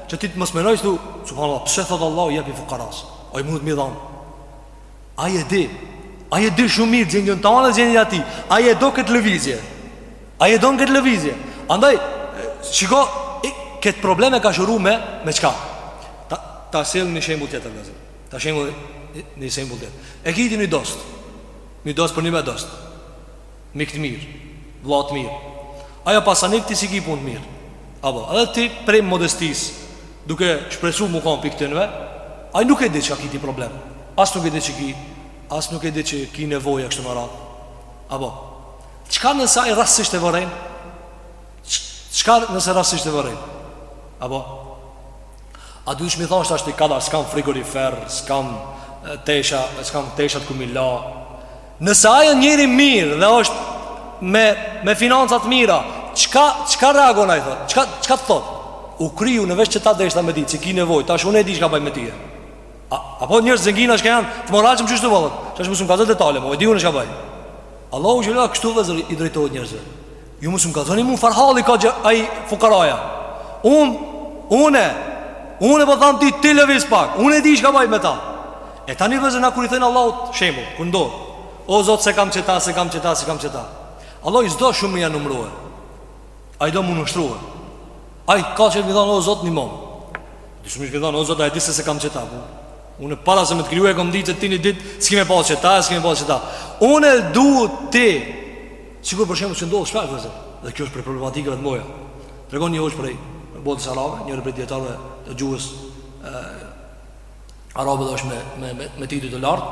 që ti të mos menojsh tu, subhanallah, pse thot Allahu jepi fukarasë, ai mundet me i dhanë. Ai e di Ai e di shumë mirë gjendjen tane dhe gjendjen e tij Ai e do këtë lëvizje Ai e don këtë lëvizje Andaj Shiko Këtë problem e ka shëru me Me çka Ta, ta sjell një shembull tjetër në zërë Ta shembull një shembull tjetër E ki ti një dost Një dost përnjime dost Mik të mirë, vëlla të mirë. Aj o pasanik ti s'i ki punët mirë. Apo, edhe ti prej modestisë, duke shpresu me kanë prej këtyneve, aj nuk e di çka ki ti problem. As nuk e di që ki, as nuk e di që ki nevoja kështu me radhë. Apo, çka nëse ai rastësisht e vëren? Çka nëse rastësisht e vëren? Apo, a duhesh me i thonë tash ti kada, s'kam frigorifer, s'kam tesha, s'kam teshat ku me i la, Nëse aj o njeri i mirë dhe është me, me financa të mira Çka, çka reagon ai thot? Çka, çka të thot? U kry unë veç qeta deshta me ditë Se ki nevojë, tash unë e di çka baj me tije A, apo njerëz zengina çka janë Të moralshëm qështu bëllët Tash mos um kallzo detale, po e di unë çka baj Allahu xhele ve ala kështu veç i drejtohet njerëzve Ju mos më kallzoni mu çfarë halli ka ai fukaraja. Un unë unë po tham ty ti lëviz pak. Unë e di çka bëj me ta. E tani vllezër na kur i them Allahut shembull, kur n'dua. O Zot s'e kam qeta, s'e kam qeta, s'e kam qeta. Allahu s'do shumë me ja numru. Ai do m'iu nënshtru. Ai ka qef me thon o Zot m'nimom. Dhe shumë me thon o Zot ai di se s'e kam qeta. Unë para se me të kriju kom ditë ti një ditë, s'ki me pas qeta, s'ki me pas qeta. Unë du ti Sikur për shembull që ndodh shpesh vllezër, dhe kjo është prej problematikave të mdhaja. Tregon një hoxhë prej botës arabe, njëri prej dijetarëve të gjuhës ë arabe dhe është me me me, me titull të lartë,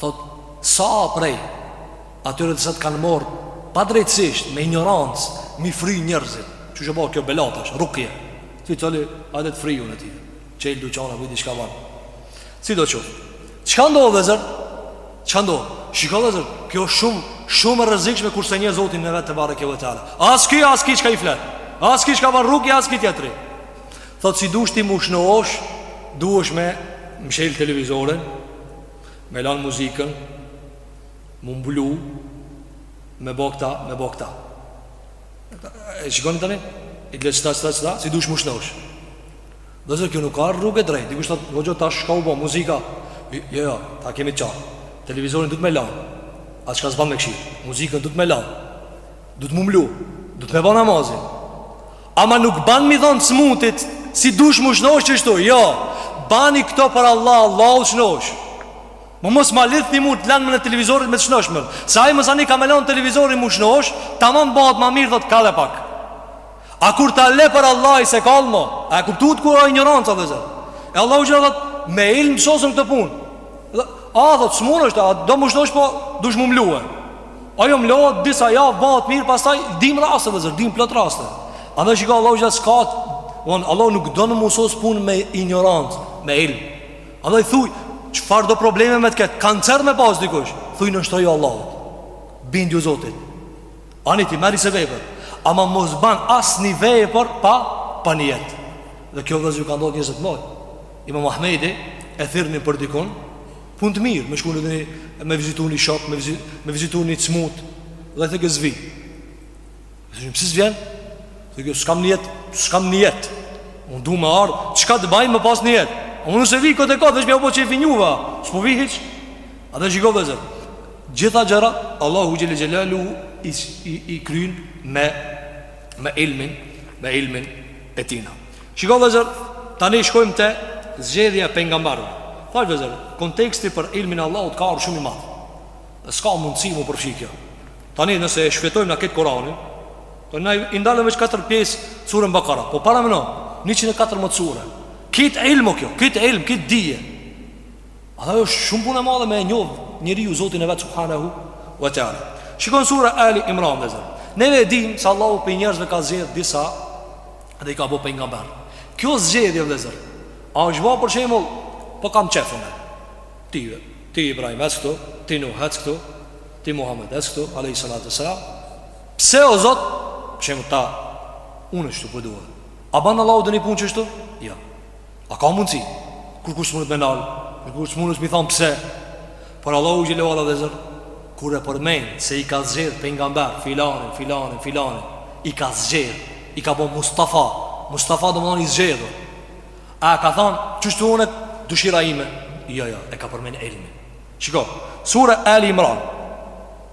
thot sa prej atyre që sot kanë marrë padrejtësisht me injorancë, m'i fry njerëzit. Ç'u bo kjo bela tash, rukje. Ti thali, hajde t'fryj une ty? Çel dyqana kush e di çka ban Sidoqoftë Çka ndodh vllezër Çka ndodh Shiko vllezër Kjo është shumë Shumë e rrezikshme Kurse një Zot e din vetë të bare kjo vëtale As ky as ky çka i flet As ky çka ban rukje As ky tjetri Thot si dush ti m'u shnosh Duhesh me Mshel televizorin Me lan muzikën M'u mblu Me bo kta Me bo kta E shikoni tani I të le qëta qëta qëta Si dush m'u shnosh Vllezër kjo nuk a rrugë e drejtë Dikush thot hoxha tash çka u bo Muzika Jo, jo, ta kemi t'qartë Televizorin duhet me lan A çka s'ban me kshyr Muzikën duhet me lan Duhet m'u mlu Duhet me bo namazin Ama nuk ban m'i thon të smutit Si dush m'u shnosh qështu Jo, bani këto për Allah Allahu t'shnosh Mo mos ma lidh ti mu të lanmen e televizorit me të shnoshmen Se ai masanej ka me lanë televizorin m'u shnosh Taman bahet ma mirë thot kalle pak A kur ta le për Allah s'e kall mo A e kuptut ku a injoranca vllezër E Allahu gjitha do me ilm të sosen këto pun dhe, A dhe të smunë është A do m'u shnosh po duhesh m'u mlu Ajo mlohet disa javë bahet mirë Pastaj dim raste vllezër Dim plot raste Edhe shiko Allahu gjitha skat Von, Allah nuk don me sos pun me injorancë Me ilm A dhe i thuj Çfarëdo probleme me të ketë Kancer me pas dikush Thuj nënshtroju Allahut Bindju Zotit Ani ti merri sebepet Ama mos ban asnjë vepër pa, pa nijet Dhe kjo vllezër ju ka ndodh njerëzt mdhoj Imam Ahmedin e thirrnin për dikun Pun të mirë Me shku në një Me vizitu një shok Me, vizit, me vizitu një t'smut Dhe thojke s'vi Thojshin pse s'vjen Thojke s'kam nijet S'kam nijet Unë du me ardhë Çka të baj me pas nijet Unë nëse vi kot e kot Veç m'jau bo qejfin juve S'po vi hiç Edhe shiko vllezër Gjitha gjëra Allahu xhel-le xhelaluhu i, i, i kryn me me ilmin, me ilmin e tina. Shiko vllezër, tani shkojmë te zgjedhja e pejgamberëve. Tha vllezër, konteksti për ilmin e Allahut ka ardh shumë i madh. Dhe s'ka mundësi m'u përfshi kjo. Tani nëse e shfletojmë na këtë Kur'anin, do na u ndalëm veç katër pjesë surën Bakara. Po paramendo 114 sure. Kit ilm o kjo, kit ilm, kit dije. Ajo është shumë punë e madhe me e njoh njeriu Zotin e vet subhanahu wa taala. Shikon sura Ali Imran vllezër. Ne e dimë se Allahu prej njerëzve ka zgjedh disa dhe i ka bo pejgamber. Kjo zgjedhje vllezër. A është bo për shembull po kam qefin. Ti, ti Ibrahim ec këtu, ti Nuh ec këtu, ti Muhammed ec këtu, alayhi salatu wasalam. Pse o zot? Për shembull tha unë ashtu po dua. A ban Allahu ndonji punë qeshtu? Jo. Ja. A ka mundësi? Kurkush s'mundet me nalë? Kurkush s'mundet me i thonë pse? Por Allahu xhel-le ue ala vllezër Kur e përmen se i ka zgjedh pejgamberë Filanin, filanin, filanin I ka zgjedh I ka bo Mustafa Mustafa do me thonë i zgjedhur A ka thonë Qështu o dëshira ime Jo, jo, e ka përmen ilmin Shiko, sura Ali Imran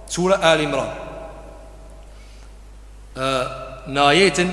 Sura Ali Imran Në ajetin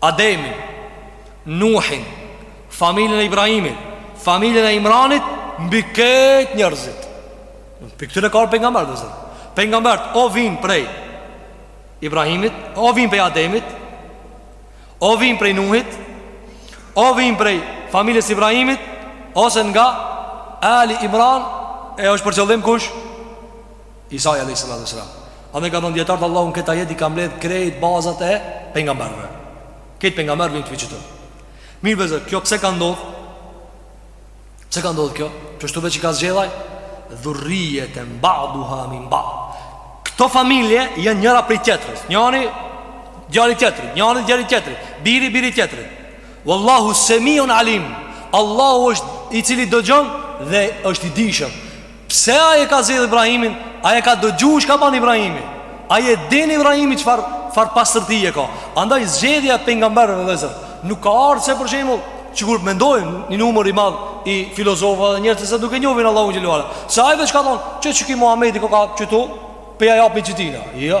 Ademin, Nuhin, familjen e Ibrahimit, familjen e Imranit, mbi këtë njerëzit. Prej këtyre kanë ardh pejgamberët, vllezër. Pejgamberët, o vinë prej Ibrahimit, o vinë prej Ademit, o vinë prej Nuhit, o vinë prej familjes s'Ibrahimit, ose nga Ali Imran, e është për qëllim kush? Isai alejhi salatu ue selam. Andaj kanë thënë dijetarët Allahu në këtë ajet i ka mbledh krejt bazat e pejgamberëve. Krejt pejgamberët vijn te qitu. Mirë vllezër, kjo pse ka ndodh? Pse ka ndodh kjo? Kështu veç i ka zgjedh ai dhurrijeten ba'duha min ba'd. Këto familje janë njëra prej tjetrës. Njani djali i tjetrit, njani djali i tjetrit, biri biri i tjetrit. Wallahu semiun alim. Allahu është i cili dëgjon dhe është i dijshëm. Pse ai e ka zgjedh Ibrahimin? Ai e ka dëgju çka ban Ibrahimi. Ai e din Ibrahimi çfarë çfarë pastërtie ka. Andaj zgjedhja e pejgamberëve vëllezër nuk ka ardh se për shembull sikur mendojnë një numër i madh i filozofëve dhe njerëzve se nuk e njofin Allahun xhel-le ue ala. Se ai veç ka thonë, "Qe qiki Muhamedi koka qetu, pe ja japim qitina." Jo.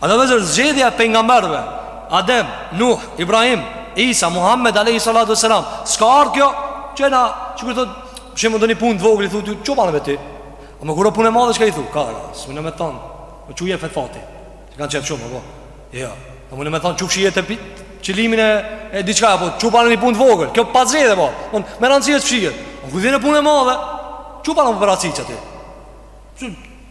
A dhe vllezër zgjedhja e pejgamberve Adem, Nuh, Ibrahim, Isa, Muhammed, Alejhi Salatu Selam S'ka ardhë kjo Që na, që kur thot Që më do një punë të vogël, thotë Që banë me ti Ama kur punë e madhe çka i thu Ka, s'mun me thonë Më që je fe fati Që kanë qepë shumë, po Jo A më në me thonë që fshi jetë e pit Qëlimin e, e diçka, po Që banë një punë të vogël Kjo pa zgjedhe, po Më në rëndësi e të fshi jetë Ama kur dhine punë e madhe Që banë më për aci që ti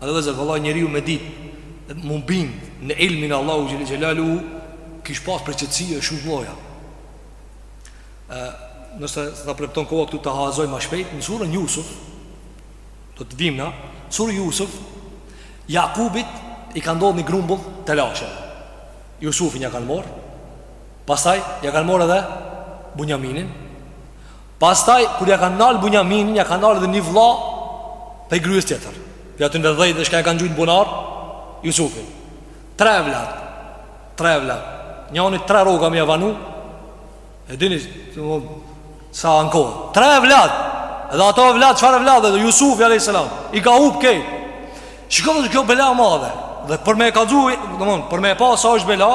A dhe vllezër, vallahi njeriu me dit Me u bind në ilmin e Allahut Xhele Xhelaluhu Kish pas për qetësi e shumë loja Nëse s'na premton koha këtu ta kallzoj ma shpejt Në surën Jusuf Do të vimë na Surën Jusuf Jakubit i ka ndodhë një grumbull telashe Jusufin ja kanë morë Pastaj ja kanë morë edhe Bunjaminin Pastaj, kur ja kanë nalë Bunjaminin, ja kanë nalë dhe një vlla Pi grues tjetër Ja të ndër dhjet dhe çka ja kanë gjujtë bunar Jusufin Tre evlad Tre evlad Njani tre rroga me ja vanu E dini Sa ankohet Tre evlad Edhe ato evlad, çfare evlad dhe Jusufi alejhi selam I ka hup kejt Shiko dhe kjo bela madhe Dhe për me e kallzu Për me e pa sa është bela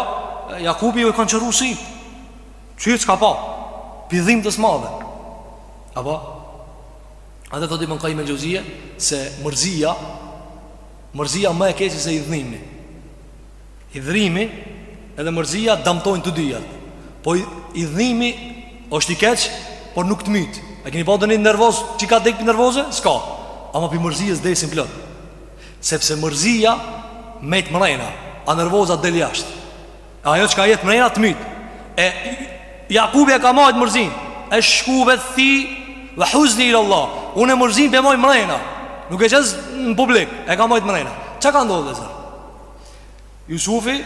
Jakubit ju kanë qorru sy Që s'ka pa Pi dhimtës s'madhe Apo A dhe thotë Ibn Kajim Xhevzije Se mërzia Mërzia më e keqe se idhnimi Idhnimi Edhe mërzia damtojnë të dyja Po i, idhnimi është i keq Por nuk të myt A keni pa donjë nervoz Që ka dek pi nervoze? S'ka Ama pi mërzies desin plot Sepse mërzia Met mrena A nervoza del jashtë Ajo çka jet mrena të myt E Jakubi e ka majtë mërzin Eshku bethi Ve huzni ila Allah Unë e mërzin pe maj mrena Nuk e qes në publik E ka majtë mrena Çka ka ndodhë vllezër? Jusufi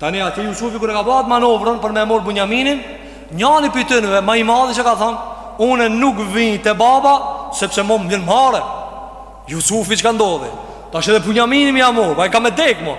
Tani atje Jusufi kur e ka ba at manovrën Për me morë Bunjaminin Njani pi atyneve Ma i madhi çka ka thonë Unë nuk vij te baba Sepse mu më vjen marre Jusufi çka ndodhi Tash edhe Bunjaminin me ja morë Babai ka me dekë mo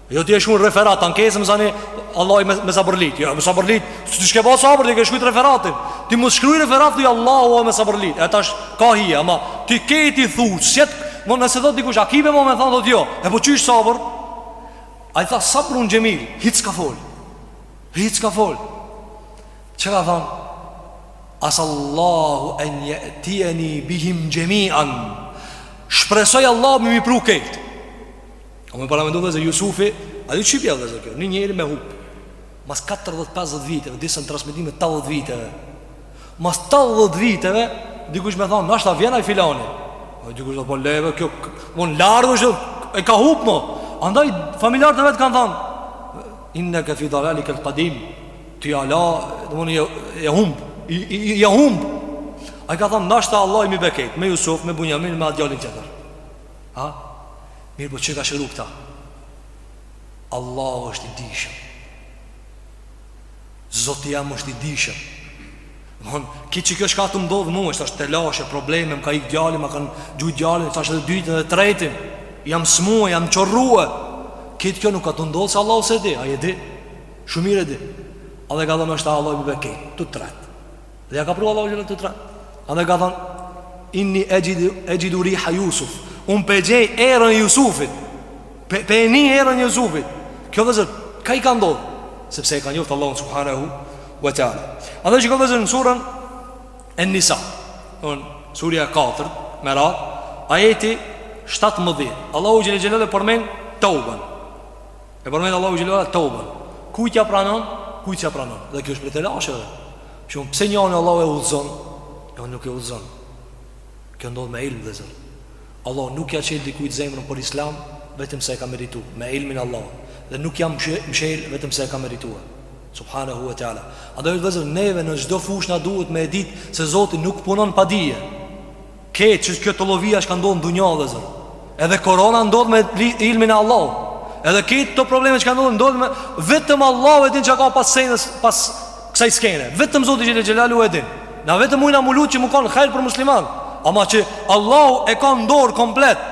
Jo ti e shkruan referat ankesë masanej Allahu me, me sabërlit. Jo, me sabërlit. Ti s'ke ba sabër ti ke shkruajt referatin. Ti mos shkruaj referat ti Allahu me sabërlit. E tash ka hi, ama ti ke ti thu, shet, mo nëse do dikush akibe mo me thon do ti jo. E po qysh sabër? Ai tha sabrun xhemil, hiç s'ka fol. Hiç s'ka fol. Çka thon? Asallahu an yatiyani bihim jami'an. Shpresoj Allahu me m'i pru kejt. O me paramendu vllezër Jusufi A di ç'i bje vllezër kjo Një njeri me hup Mas 40-50 viteve Disa n' transmitime 80 viteve Mas 80 viteve Dikush me thonë Nashta vjen ai filani A dikush dhe po leve kjo Mon larg është E ka hup mo Andaj familjarët e vet kanë thonë Inneke fi dalalikel kadim Ti hala Domethon je i humb I, i, je i humb Ai ka thonë Nashta Allahi m'i bje kejt Me Jusuf, me Bunjamin, me at djalin tjetër Ha? Mirëpo ç'e ka shëru këta? Allahu është i dijshëm. Zoti jem është i dijshëm. Mon, kejt qikjo shka tu m'ndodh mu, është është telashe, probleme, më ka ikë djali, ma kanë gjujtë djalin, tash edhe dytin dhe tretin, jam smua, jam qorrua. Kejt kjo nuk ka tu m'ndodh, se Allahu s'e di, ai e di, shum mirë e di. Andej ka thon nashta Allahi i bje kejt, të tretë. Dhe ja ka pru Allahu Xhele të tre Andaj ka thonë Inni exhidu, exhidu riha Jusuf Unë pe gjej erën e Jusufit Pe, pe ni erën e Jusufit Kjo vllezër, ka i ka ndodhë Sepse e ka njoftë Allahu Subhanehu ve teala Andaj qikjo vllezër në suren En Nisa Në, surja 4 Me radhë Ajeti 17 Allahu Xhele Xhele e përmen Tauben E përmen Allahu Xhele Tauben Kujt ja pranon Kujt ja pranon Dhe kjo është prej telasheve Shumë pse njanin Allahu e udhëzon Njanin nuk e udhëzon Kjo ndodhë me ilm vllezër Allahu nuk ja çel dikujt zemrën për islam Vetëm se e ka meritu Me ilmin Allahu Dhe nuk ja mshel vetëm se e ka meritu Subhanahu ve teala Andej vllezër neve në çdo fushë na duhet me e ditë Se Zoti nuk punon pa dhije Kejt qikjo tollovija shka ndodh n'dunja vllezër Edhe korona ndodhë me ilmin e Allahut Edhe kejt kto probleme shka ndodh Ndodhë me vetëm Allahu e din ça ka pas skenës Pas kësaj skene Vetëm Zoti xhele xhelaluhu e din Na vetëm mujna mu lutë që mu kanë hajr për musliman Ama që Allahu e ka n'dorë komplet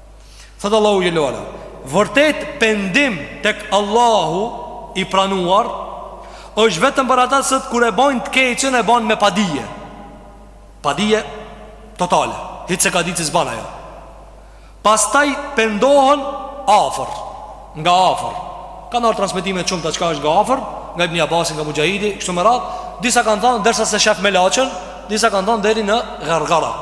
Thotë Allahu xhele ue ala Vërtet pendim tek Allahu i pranuar është vetëm për ata të cilët kur e bojnë të keqën e bojnë me padije Padije totale Hiç s'e ka ditë që s'ban ajo Pastaj pendohen afër Nga afër Kanë ardh transmetime t'shumta çka është nga afër Nga Ibni Abasi, nga Muxhahidi, kështu me radhë Disa kanë thonë, derisa s'e shef melaqen Disa kanë thonë, deri në gargara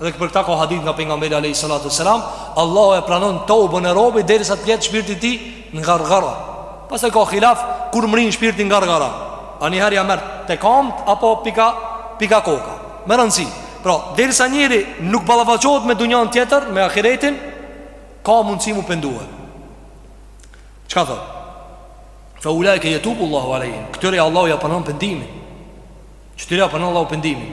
Dhe për këta ka hadith nga pejgamberi alayhi salatu wasalam, Allahu e pranon tobën e robit derisa të jetë shpirti i tij në gargara. Pastaj ka hilaf kur mrin shpirti në gargara. A niherë ja merr te kamt apo pi ka pi ka koka. Me rëndësi. Pra, derisa njeri nuk ballafaqohet me dunjan tjetër, me ahiretin, ka mundësi mu pendue. Çka thot? Fa ulaike yatubu Allahu alayhim. Këtyre Allahu ja pranon pendimin. Këtyre ja pranon Allahu pendimin.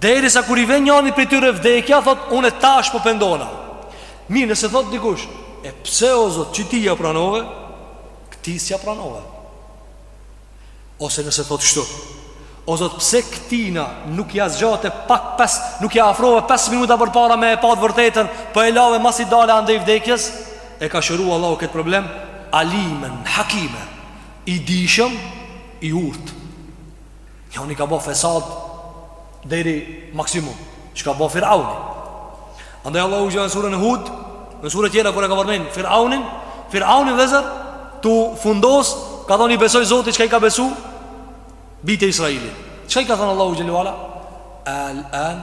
Derisa kur i vjen njanit prej tyre vdekja thot une tash po pendona Mir nëse thot dikush E pse o zot që ti ja pranove Këtij s'ja pranove Ose nëse thot kshtu O zot pse këtina nuk ja zgjate pak pes Nuk ja afrove 5 minuta përpara me e pa t' vërtetën Po e lave masi dale andej vdekjes E ka sqaru Allahu këtë problem Alimen, hakimen I dijshëm, i urtë Jo, njëni ka bo fesad Deri maksimum Çka bo Firauni Andaj Allahu xhele në suren Hud Në suret tjera kur e ka përmen Firaunin Firaunin le zër Tu u fundos Ka thonë i besoj zotit çka i ka besu Bijtë e Israilit Çka i ka thonë Allahu xhele Al-an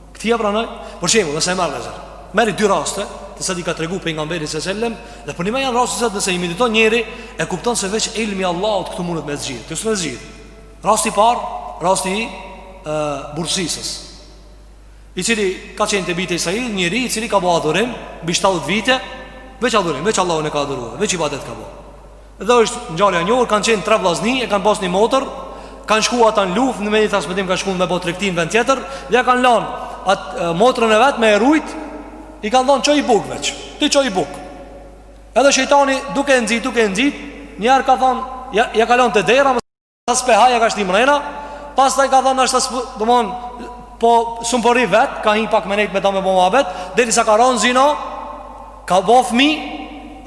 Këtij ja pranoj, për shembull, nëse e marr vezë. Merri dy raste, të cilat i ka treguar pejgamberi sallallahu alajhi wasallam, dhe për nime janë raste se nëse i mediton njeri, e kupton se veç ilmi i Allahut këtu mundet me zgjidh. Kush s'e zgjidh. Rasti i parë, rasti i Bursisës. I cili ka qenë te bijtë e Israilit njeri i cili ka bo adhurim mbi 70 vite, veç adhurim, veç Allahun e ka adhuruar, veç ibadet ka bo. Dhe është ngjarja e njohur, kanë qenë tre vllazni, e kanë pas ni motër, kanë shku ata në luftë, në ndonjë transmetim kanë shku me bo tregti në vend tjetër, dhe ja kanë lanë atë motrën e vet me e rujt, i kanë thanë çoji bukë veç. Ti çoji bukë. Edhe shejtani duke e nxit, duke e nxit, një herë ka thanë, ja, ja ka lanë te dera Pas pe ja ka shti mrena Pastaj ka thonë është asë Domethon Po s'un po rri vet Ka hi pak me nejt me ta me bo muhabet Derisa ka ra në zina Ka bo fmi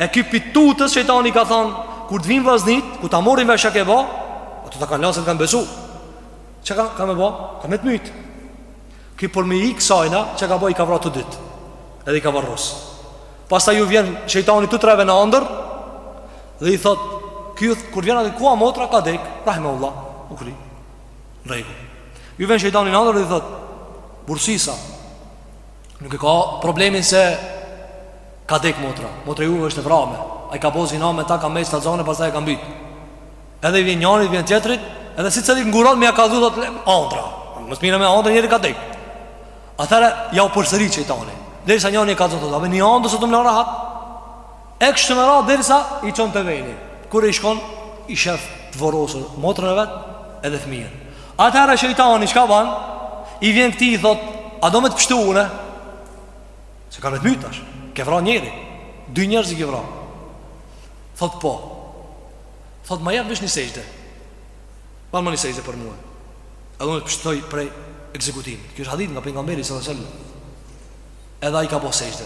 E ky po i tutet shejtani i ka thonë Kur të vinë vllaznit Kur ta marrin vesh çka ke bo Ata ta kanë lanë se t'kanë besu Çka, ka me bo Ka me të myt Ki për me i kësajna Çka bo i ka vra të dyt Edhe i ka varros Pastaj ju vjen shejtani të treve në andër Dhe i thot, ky kur vijnë ata ku a motra ka dek, rahimehallah, u kri. N'rregull. Ju vjen shejtani në andër dhe i thot, bursisa. Nuk e ka problemin se ka dek motra. Motra juve është e vrame. Ai ka bo zina me ta ka met shtatzanë pastaj e ka mbyt. Edhe i vjen njanit, vjen tjetrit, edhe secili nguron me ja kallxu atë andrën. Mos u mirr me andra njeri ka dek. Atëherë jau përsërit shejtani. Derisa njëri ka thënë, "A veç ni andër s'po më len rahat?" E kështu me radhë derisa i çon te veni. Kur i shkon i shef të varrosur motrën e vet edhe fëmijën. Atëherë shejtani çka ban? I vjen këtij i thot, a do me të pështu une? Se ka me të myt tash, ke vra njeri, dy njerëz i ke vra. Thot po. Thot ma jep veç ni sexhde. Banma ni sexhde për mua. Edhe unë të pështoj prej ekzekutimit. Kjo është hadith nga pejgamberi sallallahu alajhi wasallam. Edhe ai ka bo sexhde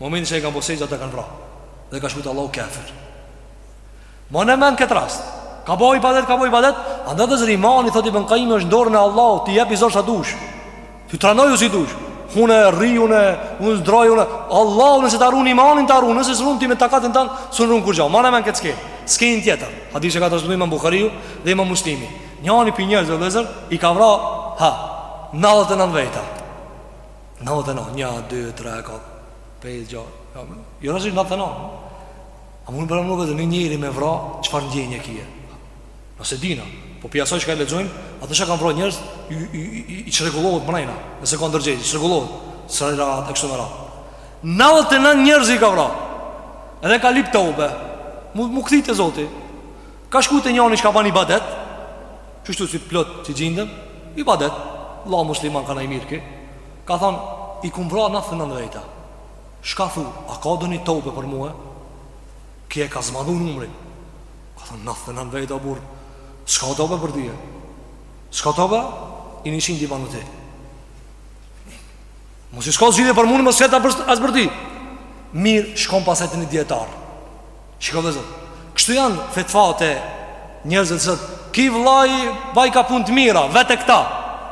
Momentin që ai ka bo sexhde Atë e kanë vra Dhe ka shku te Allahu kafir Mane në men këtë rast Ka bo ibadet, ka bo ibadet Andaj vllezër imani, thot Ibn Kajimi është n'dorën e Allahut Ti jepi zor sa dush Ti tranoju si dush Hune, rri, une, unë zdraj, une Allahu nëse ta run imanin ta run Nëse s'e run ti me takatin tan S'e run kurgjo Mane në men këtë ske Skenë tjetër Hadith e ka të zhëtë imam Buhariu Dhe imam Muslimi Njani prej njerëzve vllezër I ka vra Ha Nandhetë e nand vejta Nandhetë e nan, një, dy, tre, katër, pesë, gjashtë, jo, jo vllezër nandhetë e nan, a mund paramendu edhe një njeri me vra, çfar ndjenje kie, nëse dina, po pja saj që ka e lexojmë, ato që kanë vra njerëz, i, i, i, i çrregullohet mrena, nëse ka ndërgjegje, çrregullohet, s'rri rahat, e kështu me radhë. Nandhetë e nan njerëz i ka vra, edhe ka lyp tobe, mu, mu kthy te Zoti, ka shku te njani që ka ban ibadet, Kështu si plot që gjindem ibadet vlla musliman ka naj mir ky ka than i kum vra nandhetë e nan vejta çka thu a ka ndonjë tobe për mua ky e ka zmadhu numrin ka than nandhetë e nan vejta burrë s'ka tobe për ty e s'ka tobe i niqindi banu ti Masi s'ka zgjidhje për mu, mos jetë as për ti. Mirë, shkon pastaj te një dijetar. Shiko vllezër Kështu janë fetvat e njerëzve vllezër Ky vllai Vaj ka pun të mira Vete këta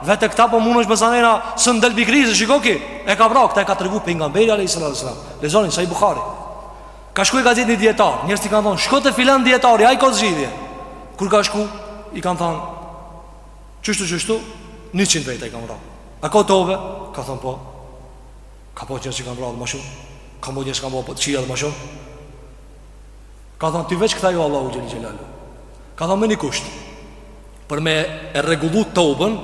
Vete këta po munesh bëzanera S'e ndal bi n'krizë Shiko ky E ka vra Këta e ka tregu pejgamberi alejhi salatu selam Lexoni Sahih Buhari Ka shku e ka gjet një dijetar Njerëzit i kanë thonë Shko te filan dijetari Ai ka zgjidhje Kur ka shku I ka thonë Qështu qështu Njëqind vejta i kam vra A ka tobe Ka thonë po Ka po njerëz që kanë vrarë ma shumë Ka po njerëz që kanë bo të kqija edhe ma shumë Ka thonë ti veç kthehju Allahut xhele xhelaluhu Ka thonë me një kusht Për me e rregullu toben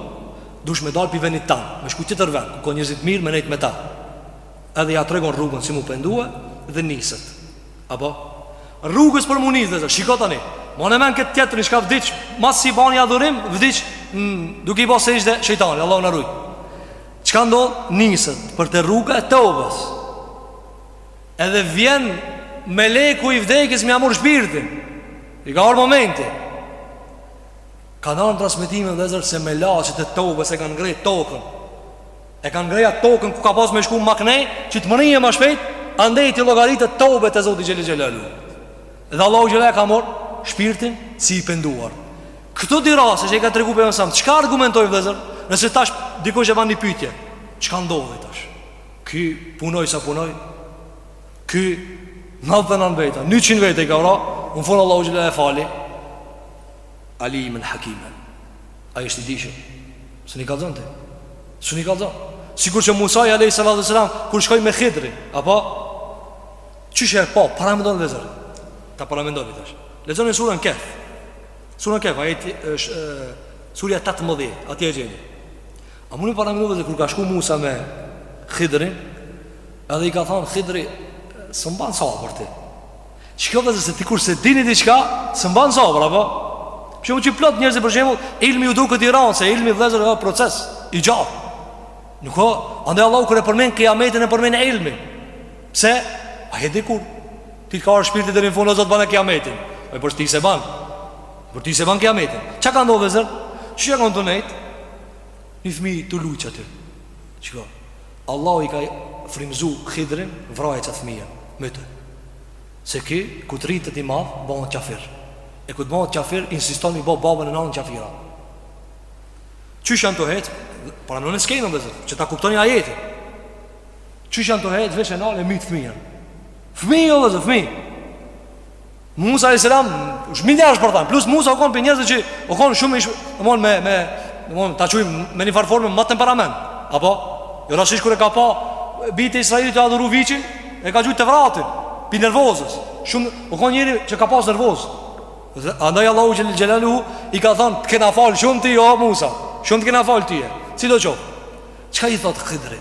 Duhesh me dalë prej venit tan Me shku n'tjetër ven Ku ka njerëz t'mirë me nejtë me ta Edhe ja tregon rrugën si mu pendue Dhe niset Apo Rrugës për mu nis dhe Shiko tani Mane në men këtë tjetrin qysh ka vdek Masi bani adhurim vdiq mm, Duke i bo sexhde shejtanit Allahu na rujt Çka ndodh? Niset për te rruga e tobës. Edhe vjen meleku i vdekjes me ia murr shpirtin. I ka ardhur momenti. Ka ardh në transmetime vllezër se melaqet e tobës e kanë ngreh tokën. E kanë ngreh atë tokën ku ka pas me shku ma knej, që të mrrijë ma shpejt, andej t'i llogaritet tobe te Zoti xhele xhelaluhu. Dhe Allahu Xhele ia ka morr shpirtin si i penduar Këto dy raste që i ka tregu Pejgamberi a.s. Çka argumentojnë vllezër? Nëse tash dikush e ban një pytje Çka ndodhi tash? Ky punoi sa punoi Ky Nandhetenanë veta Njëqind veta i ka vra E n'fund Allahu Xhele e fali Alimen Hakima Ai është i dijshëm S'na i kallzon të S'na i kallzon Sikur që Musaj a.s. Kur shkoi me Hidrin Apo Qysh e po paramendoni vllezër Ta paramendoni tash Lexoni suren Kehf Suren Kehf, ajeti Surja 18, atje e gjeni A mund ta paramendoni vllezër kur ka shku Musa me Hidrin Edhe i ka thonë Hidri S'mban sabër ti Shiko vllezër se ti kur s'e din diçka S'mban sabër apo Që më që plot njerëz për shembull Ilmi ju duket i ranë Se ilmi vllezër o proces I gjatë Nuk o Andaj Allahu kur e përmen kijametin e përmen ilmin Pse? A e di kur T'ka ardhë shpirti deri në fund o Zot bane kiametin E për ty s'e ban Për ty s'e ban kiametin Çka ka ndodhë vllezër? Që që ka në të nejtë? Një fmi tu lujtë aty Çka? Allahu e ka frymzu Hidrin Vraje qat fmi Myte Se ky, kur të rritet i madh, bëhet qafir E kur të bëhet qafir, insiston me i bo babën e nanën qafira Qysh janë tu hecë? Paramendoni skenën, vllezër Që ta kuptoni ajetin Qysh janë tu hecë veç e nal e myt fëmijën Fëmijë o vllezër fëmijë Musa a.s. është mindja është për thamë Plus Musa o konë pi njerëzve që o konë shumë ish Mun me, me, mun ta qujmë me njëfarë forme me temperament Apo? Jo rashish kur e ka pa Beni Israilët tu e adhuru viçin E ka gjujtë Tevratin Pi nervozës Shumë o konë njeri që ka pas nervozë Andaj Allahu Xhele Xhelaluhu I ka thonë të kena falë shumë ty o Musa Shumë të kena falë ty e Sido qoftë Çka i thotë Hidri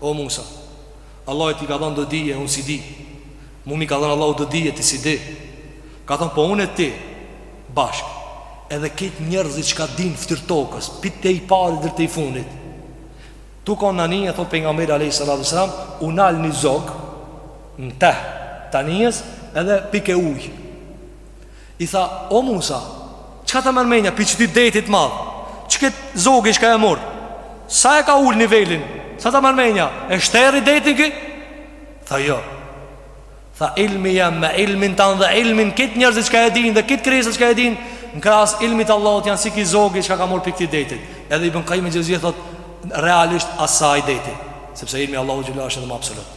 O Musa, Allahu ty t'ka dhënë do dije, unë s'i di. Mu m'i ka dhënë Allahu do dije, ti s'i di. Ka thënë, po unë e ti, bashkë, edhe kejt njerzit çka dinë n'ftyrë t'tokës, pi te i pari deri te i funit. Tu kon në anije, thot Pejgamberi a.s. U nal një zog, në teh të anijes, edhe pike ujë. I tha, o Musa, çka ta merr menja pi qëti detit madh, qeky zogi çka e mur, sa e ka ulë nivelin, sa ta merr menja, e shteri detin ky? Tha jo, tha ilmi jem me ilmin tan dhe ilmin kejt njerëzit çka e din dhe kejt krijesat çka e din, në krahas ilmit Allahut janë si ky zogi çka ka morr pi këti detit. Edhe Ibn Kajim el Xhevzije thot, realisht as ai deti, sepse ilmi Allahut xhele është edhe ma absolut.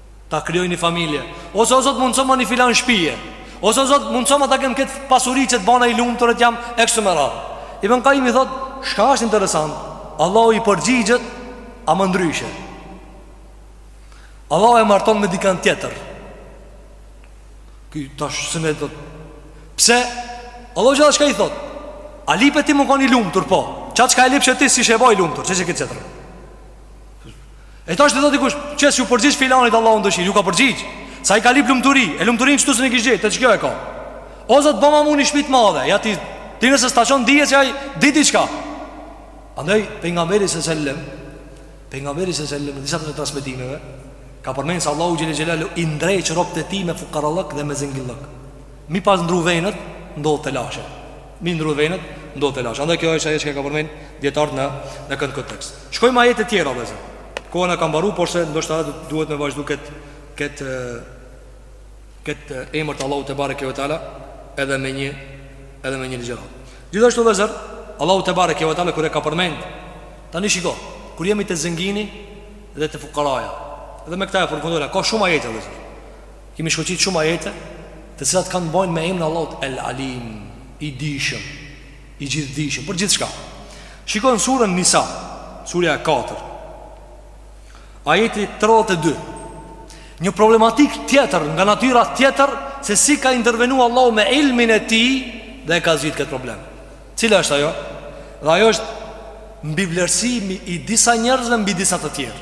Ta krijoj një familje Ose o zot mundësoma një filan shpije Ose o zot mundësoma ta kem këtë pasuri që të bana i lumtur të jam e kështu me radhë I bën ka imi thot Çka është interesant Allahu i përgjigjët Ama ndryshe Allahu e marton me dikan tjetër Ky tash thot Pse Allahu xhelle çka i thot A lype ti me kan i lumtur po Qa çka e lypshe ti s'ishe bo i lumtur Qe qe këtë tjetër E tash thotë dikush, qe s'ju përgjigj filanit Allahu n'dëshirë, ju ka përgjigj. Se ai ka lyp lumturi, e lumturin qtu s'e kish gjetë, te qikjo e ka. O Zot, bëma mua një shtëpi të madhe, ja ti, ti nëse s'ta çon dije se ai di diçka. Andaj pejgamberi sallallahu alajhi wasallam, pejgamberi sallallahu alajhi wasallam, në disa të transmetimeve ka përmend se Allahu xhele xhelalu i ndreq robët e tij me fukarallëk dhe me zengillëk. Mi pas ndru venët, ndodh telashe. Mi ndru venët, ndodh telashe Andaj kjo është ajo çka e kanë përmend dijetarët në, në këtë kontekst Shkojmë ajete të tjera vllezër Kohën e kam mbaru, por se ndoshta e duhet me vazhdu këtë Këtë Këtë emër të Allahut tebareke ue teala Edhe me një Edhe me një ligjera Gjithashtu vllezër Allahu tebareke ue teala kur e ka përmend Tani shiko Kur jemi te zengini dhe te fukaraja Dhe me këta e përfundojmë Ka shumë ajete vllezër Kemi shkoqit shumë ajete të cilat kanë të bojnë me emrin e Allahut El Alim, i dijshëm, i gjithdijshëm për gjithçka. Shikon surën Nisa, surja e 4. Ajeti 32. Një problematik tjetër nga natyra tjetër se si ka intervenu Allahu me ilmin e tij dhe e ka zgjidh këtë problem. Cila është ajo? Dhe ajo është mbivlerësimi i disa njerëzve mbi disa të tjerë.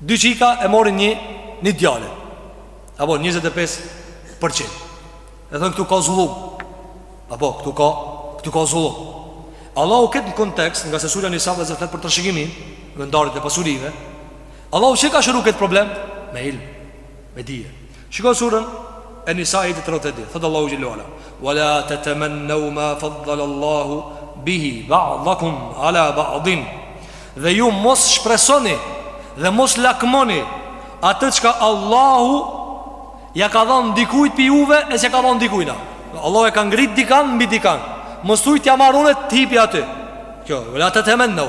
Dy çika e morin një, një djalë Apo, 25% E thënë këtu ka zullum Apo, këtu ka, këtu ka zullum Allahu këtë në kontekst Nga se surja Nisa vllezër flet për trashëgimin Në ndarjet e pasurive Allahu qe ka shëru këtë problem Me ilm, me dije Shiko surën En Nisa ajeti tridhjetë e dy thot Allahu xhele ve ala wa la tatamannu ma faddala Allahu bihi ba'dakum ala ba'din dhe ju mos shpresoni dhe mos lakmoni atë çka Allahu ja ka dhënë dikujt pi juve e s'ja ka dhënë dikujna Allahu e ka ngrit dikan mbi dikan mos thuj t'ja marr unë të hipi aty kjo wa la tatamannu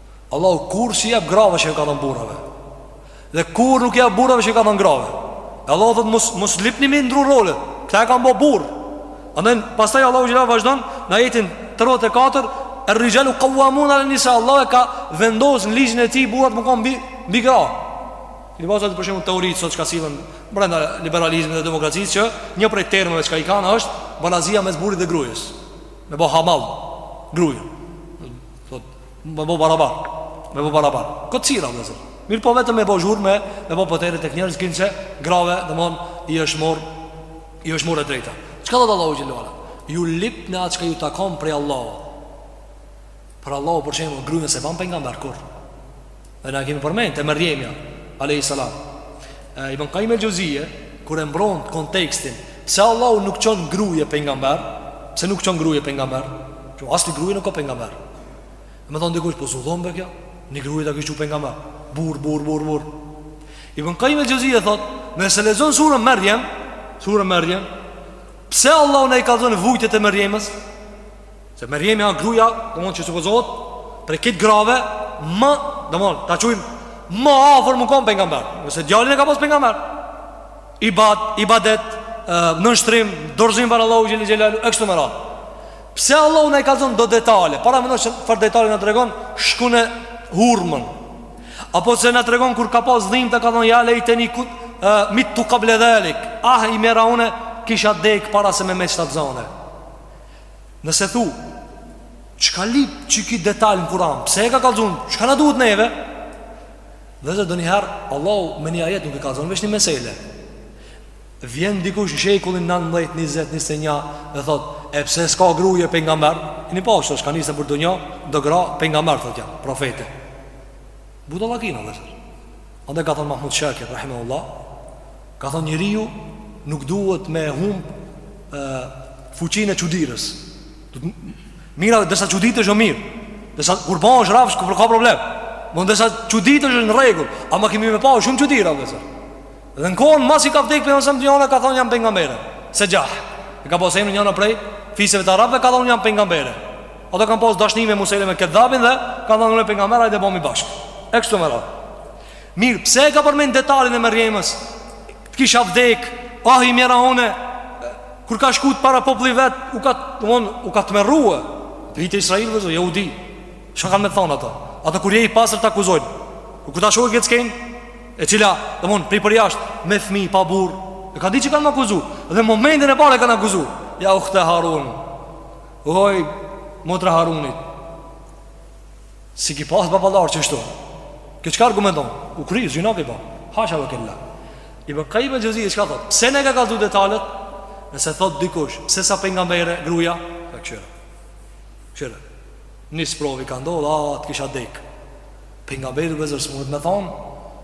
Allahu kurrë s'i jep grave çka i ka dhënë burrave. Dhe kurrë nuk jep burrave çka i ka dhënë grave. E Allahu thotë mos mos lypni me ndru rolet. Këta e kam bo burrë. Andaj pastaj Allahu xhele vazhdon në ajetin 34 Ar-rijalu qawwamun 'ala nisa Allahu e ka vendos në ligjin e tij burrat me kanë mbi mbi gra. Në bazë të përshembull teorisë sot çka sillen brenda liberalizmit dhe demokracisë që një prej termave që i kanë është barazia mes burrit dhe grujës. Me bo hamall grujën. Me bo barabar Me bo barabar Kotsira vllezër Mirëpo vetëm me bo zhurmë Me bo potere tek njerëzit Kinse grave domethon I është mor I është mor e drejta Çka thot Allahu xhele ue ala Ju lipni atë që ju takon prej Allahut Por Allahu për shembull Grujën s'e ban pejgamber kurrë Dhe na kemi përmend te Merjemja alejhi selam. E Ibn Kajjim el-Xheuzije kur e mbron kontekstin pse Allahu nuk çon gruje pejgamber, pse nuk çon gruje pejgamber, që asnjë gruje nuk ka pejgamber. Me thon dikush po zullum be kjo, një gruje ta kish çu pejgamber. Burrë burrë burrë burrë. Ibn Kajjim el-Xheuzije thot, nëse lexon surën Merjem, surën Merjem, pse Allahu na i kallzon vujtjet e Merjemes? Se Merjemja a gruja, domethon që supozohet, prej krejt grave, ma, domethon, ta qujmë, ma afër me konë pejgamber. Se djalin e ka pas pejgamber. Ibadet, ibadet, nënshtrim, dorëzim për Allahun Xhele Xhelaluhu, e kështu me radhë. Pse Allahu na i kallzon do detale, paramendo çfarë detale na tregon, shkunde hurmën. Apo pse na tregon, kur ka pas dhimta ka thonë, ja lejteni kunt, uh, mittu kable dhalik, ah e mjera une, kisha dek para se me me qëtë zonë. Nëse thu, çka lyp qiky detal në Kuran, pse e ka kallzu, çka na duhet neve? Vllezër ndonjëherë, Allahu me një ajet nuk e kallzon, veç një mesele. Vjen dikush në shekullin 19, 20, 21, dhe thot, e pse s'ka gruje pejgamber, e kini pa, çka ka nis nëpër dunja, do gra pejgambere, thot ja, profete. Budallakina, vllezër. Andaj ka thonë Mahmud Shakir, rahimahullah, Ka thonë njeriu nuk duhet me e humb e, fuqinë e çudirës Mirë a, derisa çuditesh o mirë Derisa kur bahesh rrafsh, kur ka problem Derisa çuditesh është në rregull Ama kemi me pa shumë çudira Dhe në kohën masi ka vdek pejgamberi njona Ka thonë jam pejgambere Sexhah E ka pas emrin njona prej Fiseve të arabve ka thonë jam pejgambere Ata kanë pas dashni me Musejleme Kedhabin dhe Kanë thonë pejgamberë hajde bohemi bashkë E kështu me radhë Mirë, pse e ka përmend detalin e Merjemes? Të kisha vdek, ah e mjera une, kur ka shku para popullit vet, u ka, domethon, u ka tmerrue. Bijtë e Israilit vllezër, jehudi. Çka kanë me thonë ata? Ata kur je i pastër të akuzojnë. Kuku ta shohin këtë skenë? E cila, domethon, prej përjashta, me fmi, pa burrë. E ka di që kanë me akuzu. Dhe momentin e parë e kanë akuzu. Ja uhte Harun. Oj, motra e Harunit. S'i ki pas baballarët qeshtu Kjo çka argumenton U kry, zina ki ba Hasha ve kella Ibn Kajjim el-Xheuzije çka thot Pse na i ka kallzu detalet Nëse thot dikush Pse s'a pejgambere gruja Dhe këqyre Këqyre Ni sprovë i ka ndodh Ah të kisha dek Pejgamberi vllezër S'mundet me thonë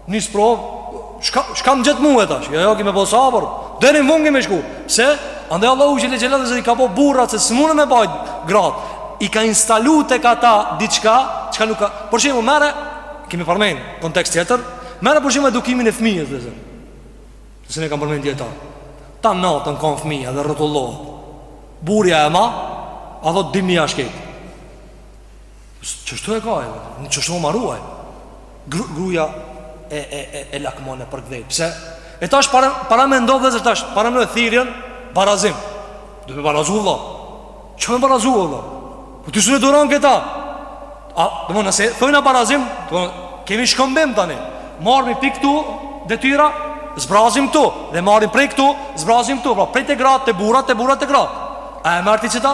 Ni sprovë, çka çka më gjet mua tash? Jo, jo, kem me bo sabër. Deri në fund me shku. Se andaj Allahu xhele xhelaluhu s'e i ka bo burrat se s'munë me bajt grat. I ka instalu tek ata diçka, çka nuk ka. Për shembull, merre kemi përmend kontekst tjetër, merre për shembull edukimin e fëmijës vllezër. Se ne kam përmend djetar. Tanë natën kan fëmija dhe rrotullohet. Burri a e ma, a thot dimni ashkej. Qështu e ka ai, në qështu më marruaj. Gruaja e e e e lakmon e përkdhel. Pse? E tash para para më ndodh vetë tash, parat thirrjen barazim. Do me barazu vëlla. Çka me barazu vëlla? Po ti s'e duron këta. A, domethënë nëse thojna barazim, do kemi shkëmbim tani. Marrni pi këtu detyra, zbrazim këtu dhe marrim prej këtu, zbrazim këtu, pra prej te gratë te burrat, te burrat te gratë. A e merrte qita?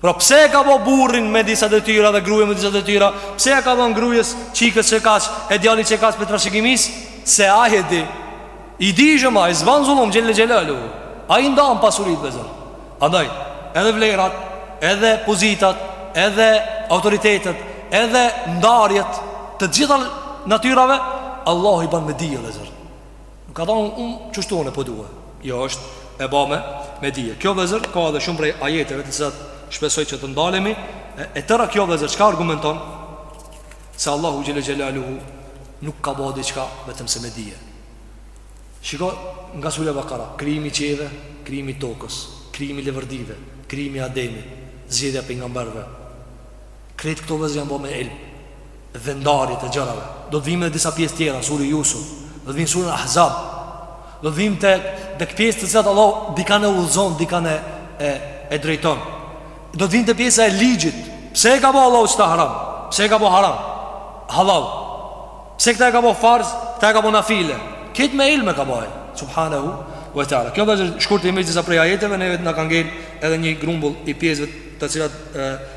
Pra pse e ka bo burrin me disa detyra dhe gruen me disa detyra Pse e ka dhon grujes qikës qe kaq e djalit qe kaq për trashigimisë Se ai e di I dijshëm ai s'ban zullum xhele xhelaluhu Ai ndan pasuritë vllezër Andaj edhe vlerat edhe pozitat edhe autoritetet edhe ndarjet të gjitha natyrave Allahu i ban me dije vllezër Nuk ka thonë unë qështu unë e po du e Jo është e ba me, me dije Kjo vllezër ka edhe shumë prej ajeteve te cilat Shpresoj që të ndalemi E, e tëra kjo vllezër çka argumenton Se Allahu Xhele Xhelaluhu Nuk ka ba diçka vetëm se me dije Shiko nga surja Bekare Krijimi i qiejve, krijimi i tokës Krijimi i lëvizjeve, krijimi i Ademit Zgjedhja e pejgamberve Krejt këto vllezër janë bo me ilm Dhe ndarjet e gjërave Do të vimë dhe disa pjesë tjera Surja Jusuf Do të vimë surën Ahzab Do të vimë te Dhe këtë pjesë te cilat Allahu Dikan e udhëzon Dikan e, e drejton Do të vimë te pjesa e ligjit Pse e ka bo Allahu qëta haram Pse e ka bo haram Hallall Pse këta e ka bo farz Këta e ka bo nafile Këtë me ilm e ka bo e Subhanehu ve teala Kjo dhe shkurtimisht Disa prej ajeteve Neve na ka ngel Edhe një grumbull i pjesëve Të cilat e,